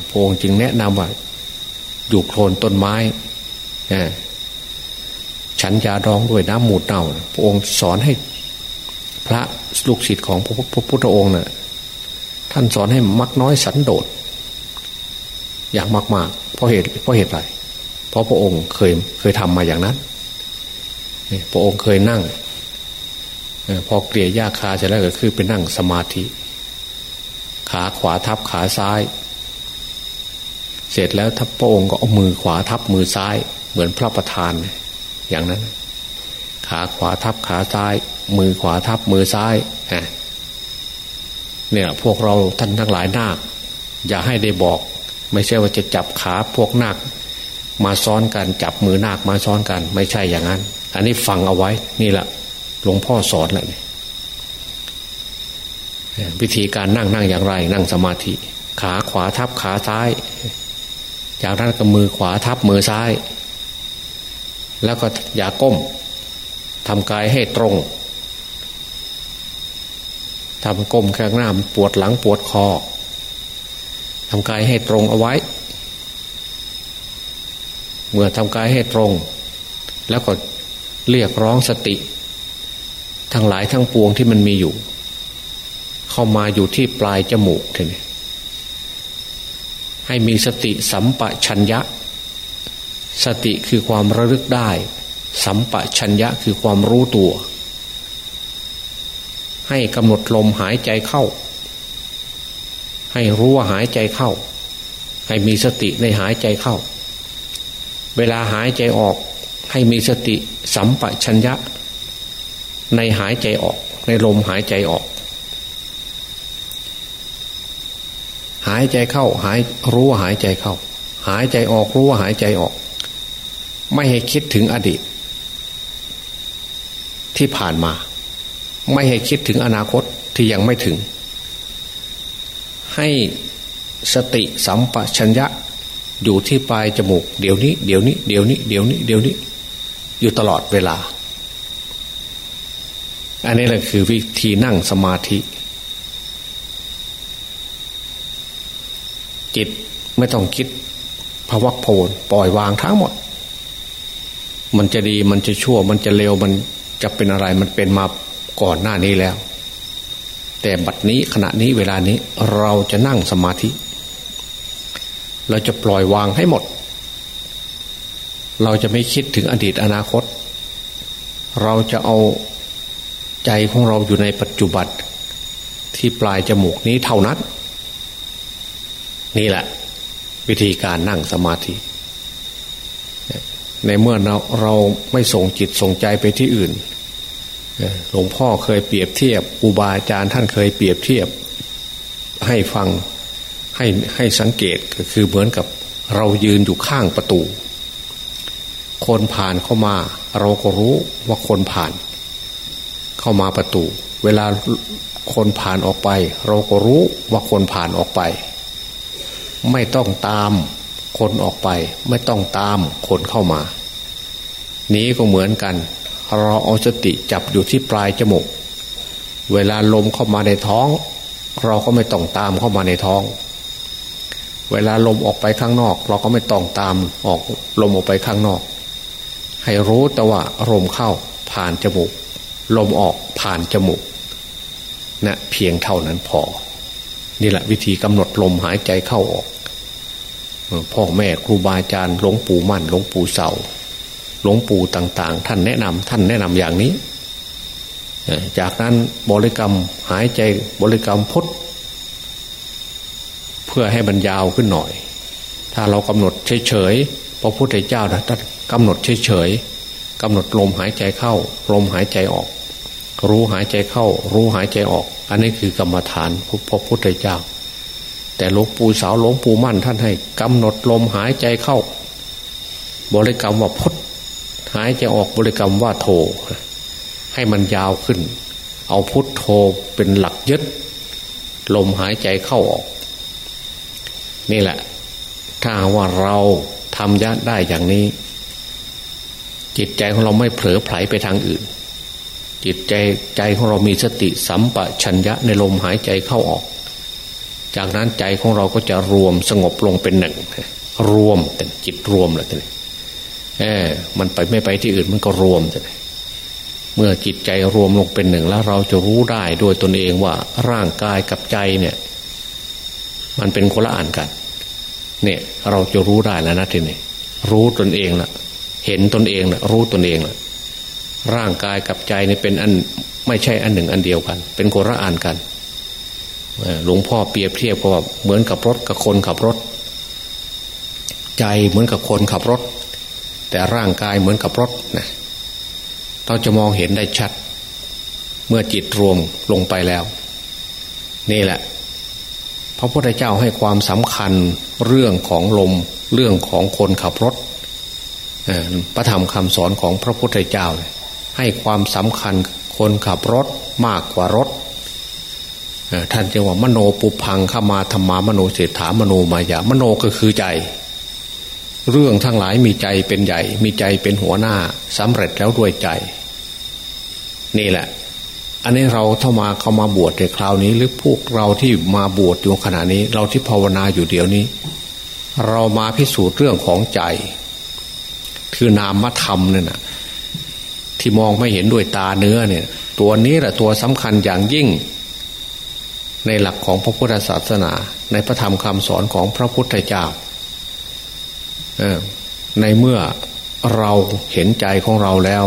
S2: พระองค์จึงแนะนำว่า อยู่โคลนต้นไม้ฉันยาดองด้วยน้ำหมูดเน่า พระองค์สอนให้ พระลูกศิษย์ของพระพุทธองค์เนะ่ยท่านสอนให้มักน้อยสันโดษอย่างมากๆเพราะเหตุเพราะเหตุอะไรเพราะพระองค์เคยเคยทำมาอย่างนั้นพระองค์เคยนั่ง พอเกลี่ยหญ้าคาเสร็จแล้วก็คือไปนั่งสมาธิ ขาขวาทับขาซ้าย เสร็จแล้วทัพพระองค์ก็เอามือขวาทับมือซ้าย เหมือนพระประธานอย่างนั้น ขาขวาทับขาซ้าย มือขวาทับมือซ้ายเนี่ยพวกเราท่านทั้งหลายนาคอย่าให้ได้บอก ไม่ใช่ว่าจะจับขาพวกนาคมาซ้อนกันจับมือนาคมาซ้อนกัน ไม่ใช่อย่างนั้น อันนี้ฟังเอาไว้นี่แหละ หลวงพ่อสอนแหละวิธีการนั่งนั่งอย่างไร นั่งสมาธิ ขาขวาทับขาซ้าย จากนั้นก็มือขวาทับมือซ้าย แล้วก็อย่าก้มทำกายให้ตรงทำก้มข้างหน้าปวดหลังปวดคอทำกายให้ตรงเอาไว้ เมื่อทำกายให้ตรง แล้วก็เรียกร้องสติ ทั้งหลายทั้งปวงที่มันมีอยู่ เข้ามาอยู่ที่ปลายจมูกทีนี้ให้มีสติสัมปชัญญะ สติคือความระลึกได้ สัมปชัญญะคือความรู้ตัว ให้กำหนดลมหายใจเข้า ให้รู้ว่าหายใจเข้า ให้มีสติในหายใจเข้า เวลาหายใจออก ให้มีสติสัมปชัญญะ ในหายใจออก ในลมหายใจออก หายใจเข้า หายรู้ว่าหายใจเข้า หายใจออกรู้ว่าหายใจออก ไม่ให้คิดถึงอดีต ที่ผ่านมา ไม่ให้คิดถึงอนาคตที่ยังไม่ถึง ให้สติสัมปชัญญะอยู่ที่ปลายจมูก เดี๋ยวนี้ เดี๋ยวนี้ เดี๋ยวนี้ เดี๋ยวนี้ เดี๋ยวนี้ อยู่ตลอดเวลา อันนี้แหละคือวิธีนั่งสมาธิ จิตไม่ต้องคิดภวักโผนปล่อยวางทั้งหมด มันจะดีมันจะชั่ว มันจะเลวมันจะเป็นอะไรมันเป็นมาก่อนหน้านี้แล้ว แต่บัดนี้ขณะนี้เวลานี้เราจะนั่งสมาธิ เราจะปล่อยวางให้หมด เราจะไม่คิดถึงอดีตอนาคต เราจะเอา ใจของเราอยู่ในปัจจุบันที่ปลายจมูกนี้เท่านั้น นี่แหละ วิธีการนั่งสมาธิ ในเมื่อเราเราไม่ส่งจิตส่งใจไปที่อื่นหลวงพ่อเคยเปรียบเทียบอุบาอาจารย์ท่านเคยเปรียบเทียบ ให้ฟังให้ให้สังเกตก็คือเหมือนกับเรายืนอยู่ข้างประตู คนผ่านเข้ามา เราก็รู้ว่าคนผ่าน เข้ามาประตู เวลาคนผ่านออกไป เราก็รู้ว่าคนผ่านออกไป ไม่ต้องตามคนออกไป ไม่ต้องตามคนเข้ามา นี้ก็เหมือนกัน เราเอาสติจับอยู่ที่ปลายจมูกเวลาลมเข้ามาในท้อง เราก็ไม่ต้องตามเข้ามาในท้อง เวลาลมออกไปข้างนอก เราก็ไม่ต้องตามออกลมออกไปข้างนอก ให้รู้แต่ว่าลมเข้าผ่านจมูก ลมออกผ่านจมูกนะเพียงเท่านั้นพอ นี่แหละวิธีกำหนดลมหายใจเข้าออก พ่อแม่ครูบาอาจารย์หลวงปู่มั่นหลวงปู่เสาหลวงปู่ต่าง ๆ ท่านแนะนำท่านแนะนำอย่างนี้ จากนั้นบริกรรมหายใจบริกรรมพุทธเพื่อให้มันยาวขึ้นหน่อย ถ้าเรากำหนดเฉยๆพระพุทธเจ้าท่านกำหนดเฉยๆกำหนดลมหายใจเข้า ลมหายใจออก รู้หายใจเข้า รู้หายใจออก อันนี้คือกรรมฐานพระพุทธเจ้า แต่หลวงปู่สาวหลวงปู่มั่นท่านให้กำหนดลมหายใจเข้า บริกรรมว่าพุทหายใจออกบริกรรมว่าโทให้มันยาวขึ้น เอาพุทโทเป็นหลักยึด ลมหายใจเข้าออก นี่แหละ ถ้าว่าเราทำยะได้อย่างนี้ จิตใจของเราไม่เผลอไผลไปทางอื่น จิตใจใจของเรามีสติสัมปชัญญะในลมหายใจเข้าออก จากนั้นใจของเราก็จะรวมสงบลงเป็นหนึ่ง รวมแต่จิตรวมเลยทีนี้เออมันไปไม่ไปที่อื่นมันก็รวมแต่เมื่อจิตใจรวมลงเป็นหนึ่งแล้วเราจะรู้ได้โดยตนเองว่าร่างกายกับใจเนี่ย มันเป็นคนละอันกัน เนี่ยเราจะรู้ได้แล้วนะทีนี้รู้ตนเองละเห็นตนเองละรู้ตนเองละ ร่างกายกับใจนี่เป็นอันไม่ใช่อันหนึ่งอันเดียวกัน เป็นคนละอันกันหลวงพ่อเปรียบเทียบว่าเหมือนกับรถกับคนขับรถ ใจเหมือนกับคนขับรถ แต่ร่างกายเหมือนกับรถนะเราจะมองเห็นได้ชัด เมื่อจิตรวมลงไปแล้ว นี่แหละพระพุทธเจ้าให้ความสำคัญเรื่องของลมเรื่องของคนขับรถพระธรรมคำสอนของพระพุทธเจ้าเให้ความสำคัญคนขับรถมากกว่ารถท่านจึงว่ามโนปุพังขามาธรรมามโนเศรษฐามโนมายามโนก็คือใจ เรื่องทั้งหลายมีใจเป็นใหญ่ มีใจเป็นหัวหน้าสำเร็จแล้วด้วยใจ นี่แหละ อันนี้เราเข้ามาเข้ามาบวชในคราวนี้ หรือพวกเราที่มาบวชอยู่ขณะนี้ เราที่ภาวนาอยู่เดี๋ยวนี้ เรามาพิสูจน์เรื่องของใจ คือนามธรรมเนี่ยนะ ที่มองไม่เห็นด้วยตาเนื้อเนี่ย ตัวนี้แหละตัวสำคัญอย่างยิ่ง ในหลักของพระพุทธศาสนา ในพระธรรมคำสอนของพระพุทธเจ้าในเมื่อเราเห็นใจของเราแล้ว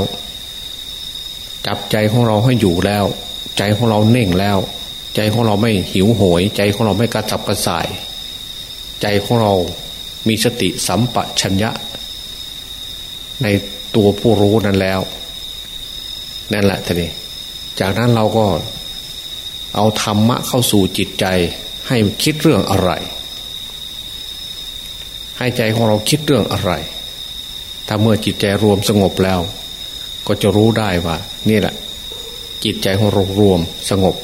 S2: จับใจของเราให้อยู่แล้ว ใจของเราเน่งแล้ว ใจของเราไม่หิวโหยใจของเราไม่กระจับกระส่าย ใจของเรามีสติสัมปชัญญะ ในตัวผู้รู้นั้นแล้ว นั่นแหละท่านี้จากนั้นเราก็เอาธรรมะเข้าสู่จิตใจ ให้คิดเรื่องอะไร ให้ใจของเราคิดเรื่องอะไร ถ้าเมื่อจิตใจรวมสงบแล้ว ก็จะรู้ได้ว่า นี่แหละ จิตใจของเรารวมสงบ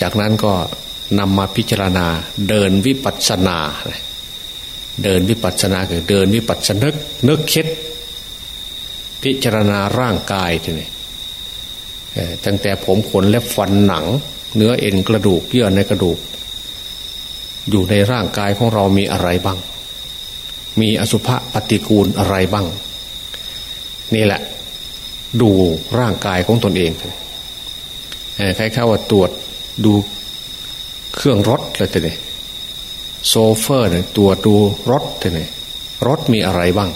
S2: จากนั้นก็นำมาพิจารณาเดินวิปัสสนา เดินวิปัสสนาคือเดินวิปัสสนึกนึกคิด พิจารณาร่างกายทีนี้ตั้งแต่ผมขนเล็บฟันหนัง เนื้อเอ็นกระดูกเยื่อในกระดูก อยู่ในร่างกายของเรามีอะไรบ้าง มีอสุภะปฏิกูลอะไรบ้าง นี่แหละ ดูร่างกายของตนเองคล้ายๆว่าตรวจดูเครื่องรถเลยทีนี้โซเฟอร์เนี่ยตรวจดูรถทีนี้รถมีอะไรบ้าง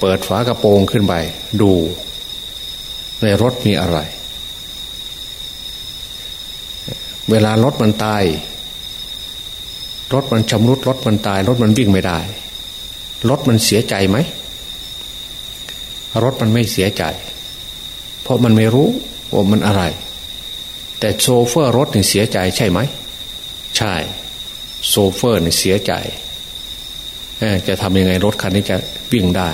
S2: เปิดฝากระโปรงขึ้นไป ดู ในรถมีอะไร เวลารถมันตาย รถมันชำรุดรถมันตาย รถมันวิ่งไม่ได้ รถมันเสียใจไหม รถมันไม่เสียใจ เพราะมันไม่รู้ว่ามันอะไร แต่โชเฟอร์รถนี่เสียใจใช่ไหม ใช่ โชเฟอร์นี่เสียใจจะทำยังไงรถคันนี้จะ วิ่งได้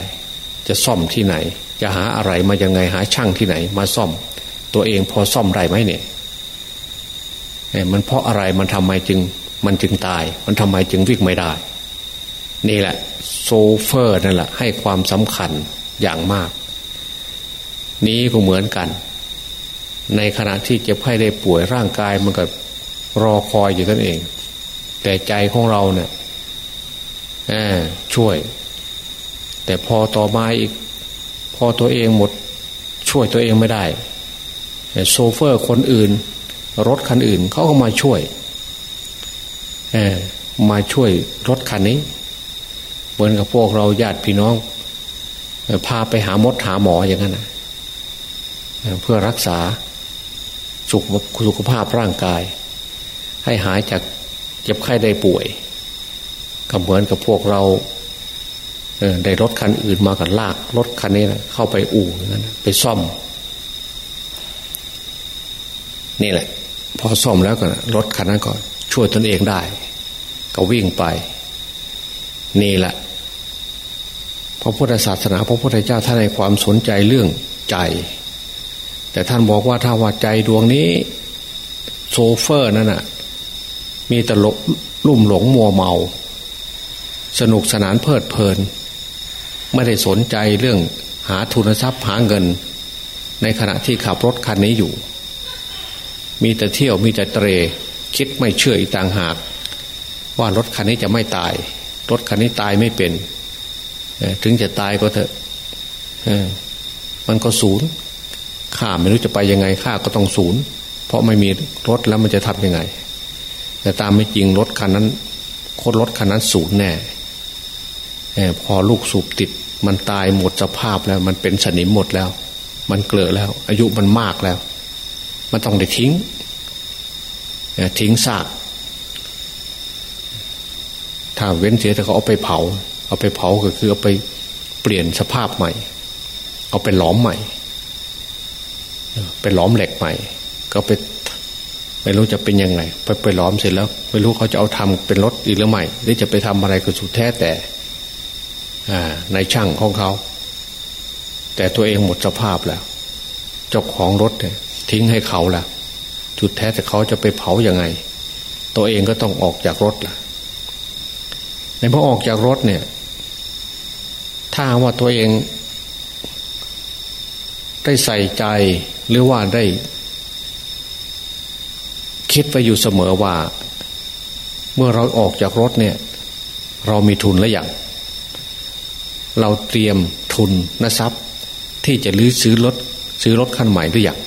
S2: จะซ่อมที่ไหน จะหาอะไรมายังไงหาช่างที่ไหน มาซ่อม ตัวเองพอซ่อมได้ไหมเนี่ยมันเพราะอะไรมันทำไมจึง มันจึงตาย มันทำไมจึงวิ่งไม่ได้ นี่แหละ โชเฟอร์นั่นแหละให้ความสำคัญอย่างมาก นี้ก็เหมือนกัน ในขณะที่เจ็บไข้ได้ป่วยร่างกายมันก็รอคอยอยู่นั่นเอง แต่ใจของเราเนี่ยช่วย แต่พอต่อมาอีก พอตัวเองหมดช่วยตัวเองไม่ได้โซเฟอร์คนอื่น รถคันอื่นเขาก็มาช่วยมาช่วยรถคันนี้ เหมือนกับพวกเราญาติพี่น้อง พาไปหามดหาหมออย่างนั้นนะเพื่อรักษาสุขสุขภาพร่างกาย ให้หายจากเจ็บไข้ได้ป่วยก็เหมือนกับพวกเรา ได้รถคันอื่นมากันลาก รถคันนี้นะเข้าไปอู่อย่างนั้นไปซ่อม นี่แหละ พอซ่อมแล้วก็รถคันนั้นก็ช่วยตนเองได้ ก็วิ่งไป นี่แหละพระพุทธศาสนา พระพุทธเจ้าท่านในความสนใจเรื่องใจ แต่ท่านบอกว่าถ้าว่าใจดวงนี้ โซเฟอร์นั่นน่ะ มีตลกลุ่มหลงมัวเมา สนุกสนานเพลิดเพลิน ไม่ได้สนใจเรื่องหาทุนทรัพย์หาเงิน ในขณะที่ขับรถคันนี้อยู่ มีแต่เที่ยวมีแต่เตรคิดไม่เชื่ออีกต่างหาก ว่ารถคันนี้จะไม่ตาย รถคันนี้ตายไม่เป็น ถึงจะตายก็เถอะมันก็ศูนย์ข้าไม่รู้จะไปยังไงข้าก็ต้องศูนย์เพราะไม่มีรถแล้วมันจะทำยังไง แต่ตามไม่จริงรถคันนั้นโคตรรถคันนั้นศูนย์แน่ พอลูกสูบติด มันตายหมดสภาพแล้ว มันเป็นสนิมหมดแล้ว มันเกลือแล้ว อายุมันมากแล้ว มันต้องได้ทิ้งทิ้งซากถ้าเว้นเสียแต่เขาเอาไปเผา เอาไปเผาก็คือเอาไปเปลี่ยนสภาพใหม่ เอาไปหลอมใหม่ไปหลอมเหล็กใหม่ ก็ไปไม่รู้จะเป็นยังไง ไปไปหลอมเสร็จแล้ว ไม่รู้เขาจะเอาทำเป็นรถอีกหรือไม่หรือจะไปทำอะไรก็สุดแท้แต่ ในช่างของเขา แต่ตัวเองหมดสภาพแล้ว เจ้าของรถเนี่ยทิ้งให้เขาแล้วจุดแท้แต่เขาจะไปเผายัางไง ตัวเองก็ต้องออกจากรถล่ะในพอออกจากรถเนี่ย ถ้าว่าตัวเอง ได้ใส่ใจหรือว่าได้ คิดไปอยู่เสมอว่า เมื่อเราออกจากรถเนี่ย เรามีทุนแล้วอย่าง เราเตรียมทุนนทรัพย์ ที่จะรื้อซื้อรถซื้อรถคันใหม่หรือยัง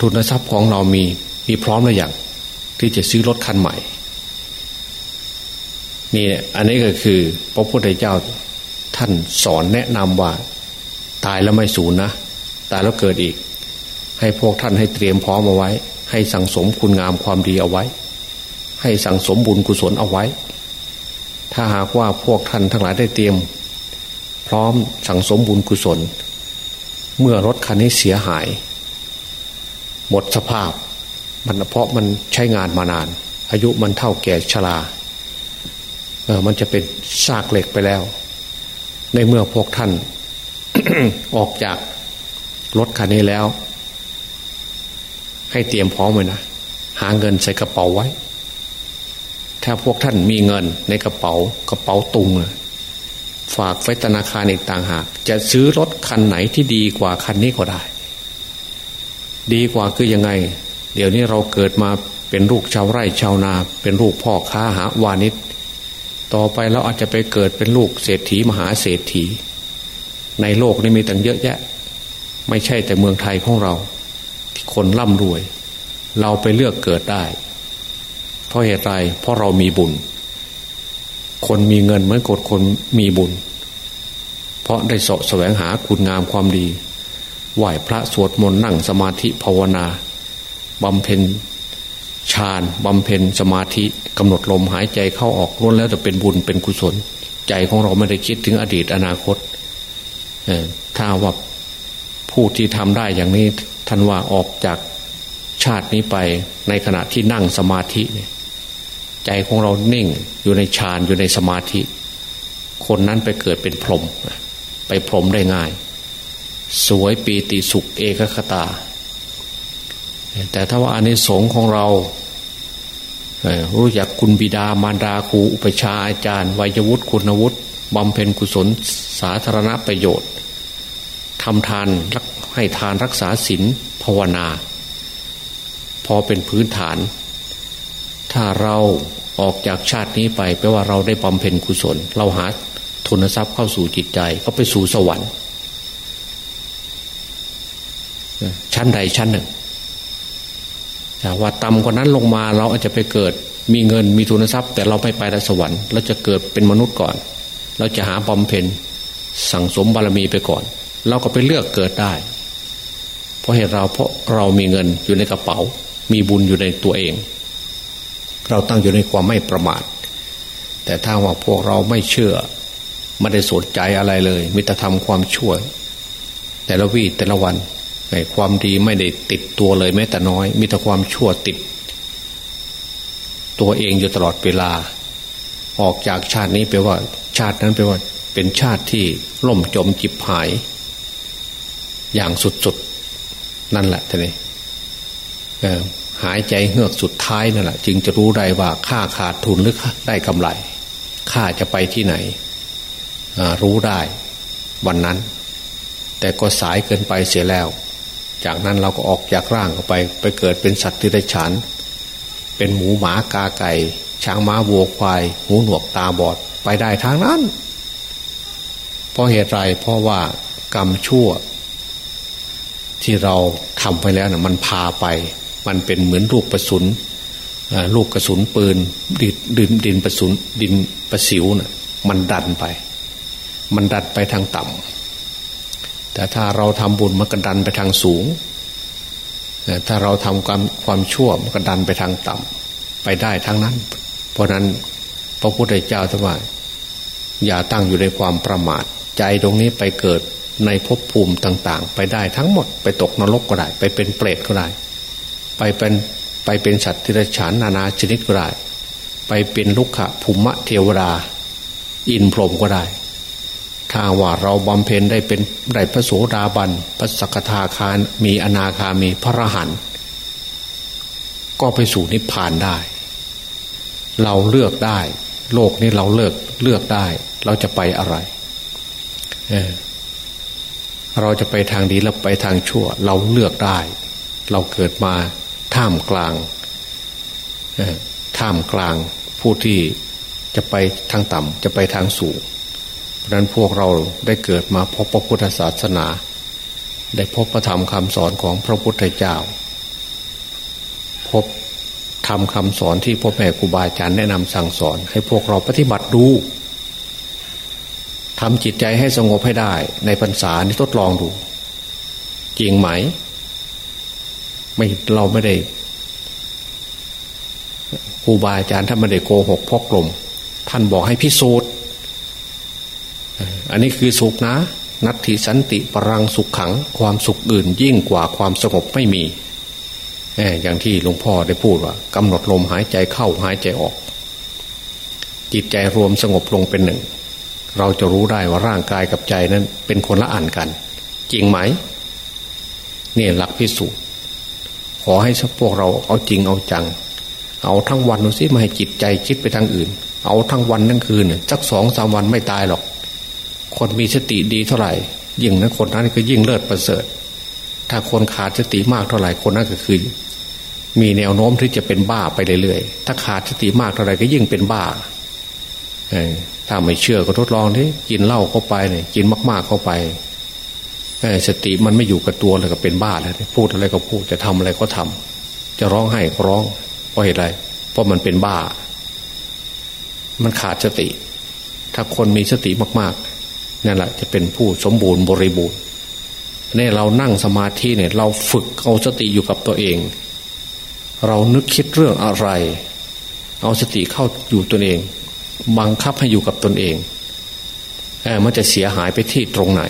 S2: ทุนทรัพย์ของเรามีมีพร้อมหรือยังที่จะซื้อรถคันใหม่นี่อันนี้ก็คือ พระพุทธเจ้าท่านสอนแนะนำว่า ตายแล้วไม่สูญนะตายแล้วเกิดอีก ให้พวกท่านให้เตรียมพร้อมเอาไว้ ให้สั่งสมคุณงามความดีเอาไว้ ให้สั่งสมบุญกุศลเอาไว้ ถ้าหากว่าพวกท่านทั้งหลายได้เตรียม พร้อมสั่งสมบุญกุศล เมื่อรถคันนี้เสียหาย หมดสภาพ มันเพราะมันใช้งานมานาน อายุมันเท่าแก่ชราเออมันจะเป็นซากเหล็กไปแล้ว ในเมื่อพวกท่าน ออกจากรถคันนี้แล้ว ให้เตรียมพร้อมเลยนะ หาเงินใส่กระเป๋าไว้ ถ้าพวกท่านมีเงินในกระเป๋ากระเป๋าตุงฝากไว้ธนาคารอีกต่างหาก จะซื้อรถคันไหนที่ดีกว่าคันนี้ก็ได้ ดีกว่าคือยังไง เดี๋ยวนี้เราเกิดมาเป็นลูกชาวไร่ชาวนา เป็นลูกพ่อค้าหาวานิชต่อไปเราอาจจะไปเกิดเป็นลูกเศรษฐีมหาเศรษฐี ในโลกนี้มีตั้งเยอะแยะ ไม่ใช่แต่เมืองไทยของเราที่คนร่ำรวย เราไปเลือกเกิดได้ ราะเหตุไรเพราะเรามีบุญ คนมีเงินเหมือนกดคนมีบุญ เพราะได้สะแสวงหาคุณงามความดีไหวพระสวดมนต์นั่งสมาธิภาวนาบำเพ็ญฌานบำเพ็ญสมาธิกำหนดลมหายใจเข้าออกล้วนแล้วจะเป็นบุญเป็นกุศล ใจของเราไม่ได้คิดถึงอดีตอนาคตถ้าว่าผู้ที่ทำได้อย่างนี้ท่านว่าออกจากชาตินี้ไปในขณะที่นั่งสมาธิ ใจของเรานิ่งอยู่ในฌานอยู่ในสมาธิ คนนั้นไปเกิดเป็นพรหมไปพรหมได้ง่าย สวยปีติสุขเอกคตา แต่ถ้าว่าอานิสงของเรารู้จักคุณบิดามารดาครูอุปชาอาจารย์วัยวุฒิคุณวุฒิบำเพ็ญกุศลสาธารณประโยชน์ทำทานให้ทานรักษาศีลภาวนา พอเป็นพื้นฐาน ถ้าเราออกจากชาตินี้ไปแปลว่าเราได้บำเพ็ญกุศล เราหาทุนทรัพย์เข้าสู่จิตใจ ก็ไปสู่สวรรค์ ชั้นใดชั้นหนึ่งแต่ว่าต่ำกว่านั้นลงมาเราอาจจะไปเกิดมีเงินมีทุนทรัพย์ แต่เราไม่ไปในสวรรค์เราจะเกิดเป็นมนุษย์ก่อน เราจะหาบำเพ็ญสั่งสมบารมีไปก่อน เราก็ไปเลือกเกิดได้ เพราะเหตุเราเพราะเรามีเงินอยู่ในกระเป๋า มีบุญอยู่ในตัวเอง เราตั้งอยู่ในความไม่ประมาท แต่ถ้าว่าพวกเราไม่เชื่อ ไม่ได้สนใจอะไรเลยมิตรทำความช่วยแต่ละวีแต่ละวันความดีไม่ได้ติดตัวเลยแม้แต่น้อย มีแต่ความชั่วติด ตัวเองอยู่ตลอดเวลา ออกจากชาตินี้แปลว่า ชาตินั้นแปลว่า เป็นชาติที่ล่มจมจิบหาย อย่างสุดๆ นั่นแหละท่านี้ หายใจเฮือกสุดท้ายนั่นแหละจึงจะรู้ได้ว่าค่าขาดทุนหรือได้กำไรค่าจะไปที่ไหน รู้ได้วันนั้น แต่ก็สายเกินไปเสียแล้ว จากนั้นเราก็ออกจากร่างออกไป ไปเกิดเป็นสัตว์ที่ได้ฉัน เป็นหมูหมากาไก่ ช้างม้าวัวควายหูหนวกตาบอดไปได้ทางนั้นเพราะเหตุไรเพราะว่ากรรมชั่ว ที่เราทำไปแล้วนะ่ะมันพาไป มันเป็นเหมือนลูกประสุนลูกกระสุนปืนดินดินดินประสุนดินประสิวนะ่ะมันดันไป มันดันไปทางต่ำแต่ถ้าเราทำบุญมันก็ดันไปทางสูง ถ้าเราทำความความชั่วมันก็ดันไปทางต่ำไปได้ทั้งนั้น เพราะนั้นพระพุทธเจ้าท่านว่าอย่าตั้งอยู่ในความประมาท ใจตรงนี้ไปเกิดในภพภูมิต่าง ๆ ไปได้ทั้งหมดไปตกนรกก็ได้ ไปเป็นเปรตก็ได้ ไปเป็นไปเป็นสัตว์ที่ไรฉานนานาชนิดก็ได้ ไปเป็นลุกขะภูมิเทวดา อินพรหมก็ได้ ถ้าว่าเราบำเพ็ญได้เป็นได้พระโสดาบันพระสกทาคารมีอนาคามีพระรหันก็ไปสู่นิพพานได้ เราเลือกได้ โลกนี้เราเลือกเลือกได้ เราจะไปอะไรเเราจะไปทางดีแล้วไปทางชั่ว เราเลือกได้ เราเกิดมา ท่ามกลางท่ามกลางผู้ที่จะไปทางต่ำจะไปทางสูง เพราะนั้นพวกเราได้เกิดมาพบพระพุทธศาสนา ได้พบพระธรรมคำสอนของพระพุทธเจ้า พบทำคำสอนที่พ่อแม่ครูบาอาจารย์แนะนำสั่งสอน ให้พวกเราปฏิบัติดูทำจิตใจให้สงบให้ได้ ในพรรษานี้ทดลองดู จริงไหม ไม่เราไม่ได้ครูบาอาจารย์ท่านไม่ได้โกหกพกลม ท่านบอกให้พิสูจน์อันนี้คือสุขนะ นัตถิสันติปรังสุขขัง ความสุขอื่นยิ่งกว่าความสงบไม่มีอย่างที่หลวงพ่อได้พูดว่ากำหนดลมหายใจเข้าหายใจออก จิตใจรวมสงบลงเป็นหนึ่ง เราจะรู้ได้ว่าร่างกายกับใจนั้นเป็นคนละอันกัน จริงไหมนี่หลักพิสูจน์ ขอให้พวกเราเอาจริงเอาจัง เอาทั้งวันดูสิมาให้จิตใจคิดไปทางอื่น เอาทั้งวันทั้งคืนสักสองสามวันไม่ตายหรอก คนมีสติดีเท่าไหร่ ยิ่งนั้นคนนั้นก็ยิ่งเลิศประเสริฐ ถ้าคนขาดสติมากเท่าไหร่คนนั้นก็คือ มีแนวโน้มที่จะเป็นบ้าไปเรื่อยๆถ้าขาดสติมากเท่าไหร่ก็ยิ่งเป็นบ้าถ้าไม่เชื่อก็ทดลองที่กินเหล้าเข้าไปเนี่ยกินมาก ๆเข้าไป สติมันไม่อยู่กับตัวเลยก็เป็นบ้าแล้วพูดอะไรก็พูดจะทำอะไรก็ทำจะร้องไห้ก็ร้องเพราะเหตุอะไร เพราะมันเป็นบ้า มันขาดสติ ถ้าคนมีสติมากๆนั่นแหละจะเป็นผู้สมบูรณ์บริบูรณ์นี่เรานั่งสมาธิเนี่ย เราฝึกเอาสติอยู่กับตัวเอง เรานึกคิดเรื่องอะไร เอาสติเข้าอยู่ตนเอง บังคับให้อยู่กับตนเองอมันจะเสียหายไปที่ตรงไหน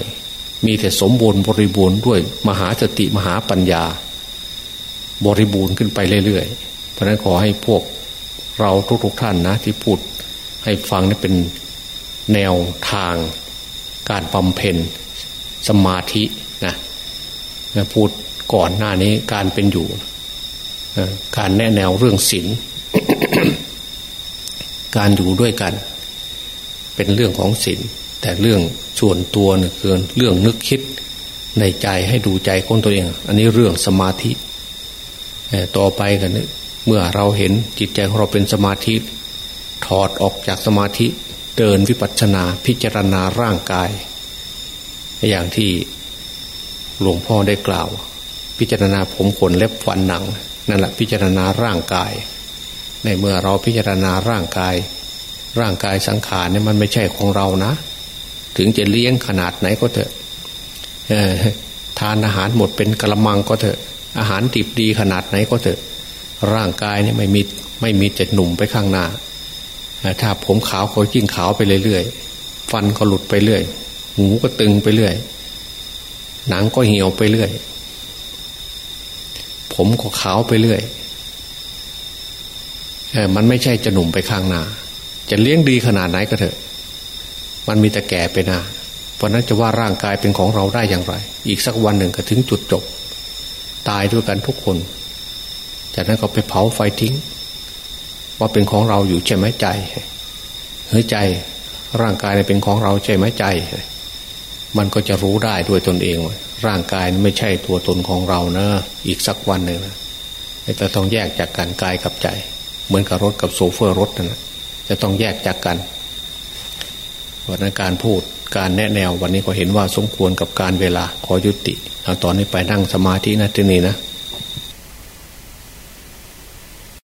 S2: มีแต่สมบูรณ์บริบูรณ์ด้วย มหาสติมหาปัญญา บริบูรณ์ขึ้นไปเรื่อยๆ เพราะนั้นขอให้พวกเราทุกๆท่านนะที่พูดให้ฟังนี่เป็นแนวทางการบำเพ็ญสมาธินะพูดก่อนหน้านี้การเป็นอยู่ การแนะแนวเรื่องศีลการอยู่ด้วยกัน เป็นเรื่องของศีล แต่เรื่องส่วนตัวเนี่ยคือเรื่องนึกคิดในใจให้ดูใจคนตัวเอง อันนี้เรื่องสมาธิต่อไปกันเมื่อเราเห็นจิตใจของเราเป็นสมาธิ ถอดออกจากสมาธิเดินวิปัสสนาพิจารณาร่างกาย อย่างที่หลวงพ่อได้กล่าว พิจารณาผมขนเล็บฟันหนังนั่นแหละพิจารณาร่างกาย ในเมื่อเราพิจารณาร่างกาย ร่างกายสังขารเนี่ยมันไม่ใช่ของเรานะ ถึงจะเลี้ยงขนาดไหนก็เถอะทานอาหารหมดเป็นกระมังก็เถอะ อาหารดิบดีขนาดไหนก็เถอะ ร่างกายเนี่ยไม่มีไม่มีจะหนุ่มไปข้างหน้าถ้าผมขาวก็ยิ่งขาวไปเรื่อยๆฟันก็หลุดไปเรื่อย หูก็ตึงไปเรื่อย หนังก็เหี่ยวไปเรื่อย ผมก็ขาวไปเรื่อยเออมันไม่ใช่จะหนุ่มไปข้างหน้า จะเลี้ยงดีขนาดไหนก็เถอะ มันมีแต่แก่ไปนาเพราะนั้นจะว่าร่างกายเป็นของเราได้อย่างไร อีกสักวันหนึ่งก็ถึงจุดจบ ตายด้วยกันทุกคน จากนั้นก็ไปเผาไฟทิ้ง ว่าเป็นของเราอยู่ใช่ไหมใจเฮ้ยใจร่างกายเป็นของเราใช่ไหมใจ มันก็จะรู้ได้ด้วยตนเองว่าร่างกายไม่ใช่ตัวตนของเรานะอีกสักวันหนึ่งนะจะต้องแยกจากกันกายกับใจ เหมือนกับรถกับโซเฟอร์รถนะจะต้องแยกจากกัน วันนั้นการพูดการแนะแนววันนี้ก็เห็นว่าสมควรกับการเวลาขอยุติเอาตอนนี้ไปนั่งสมาธินะที่นี่นะ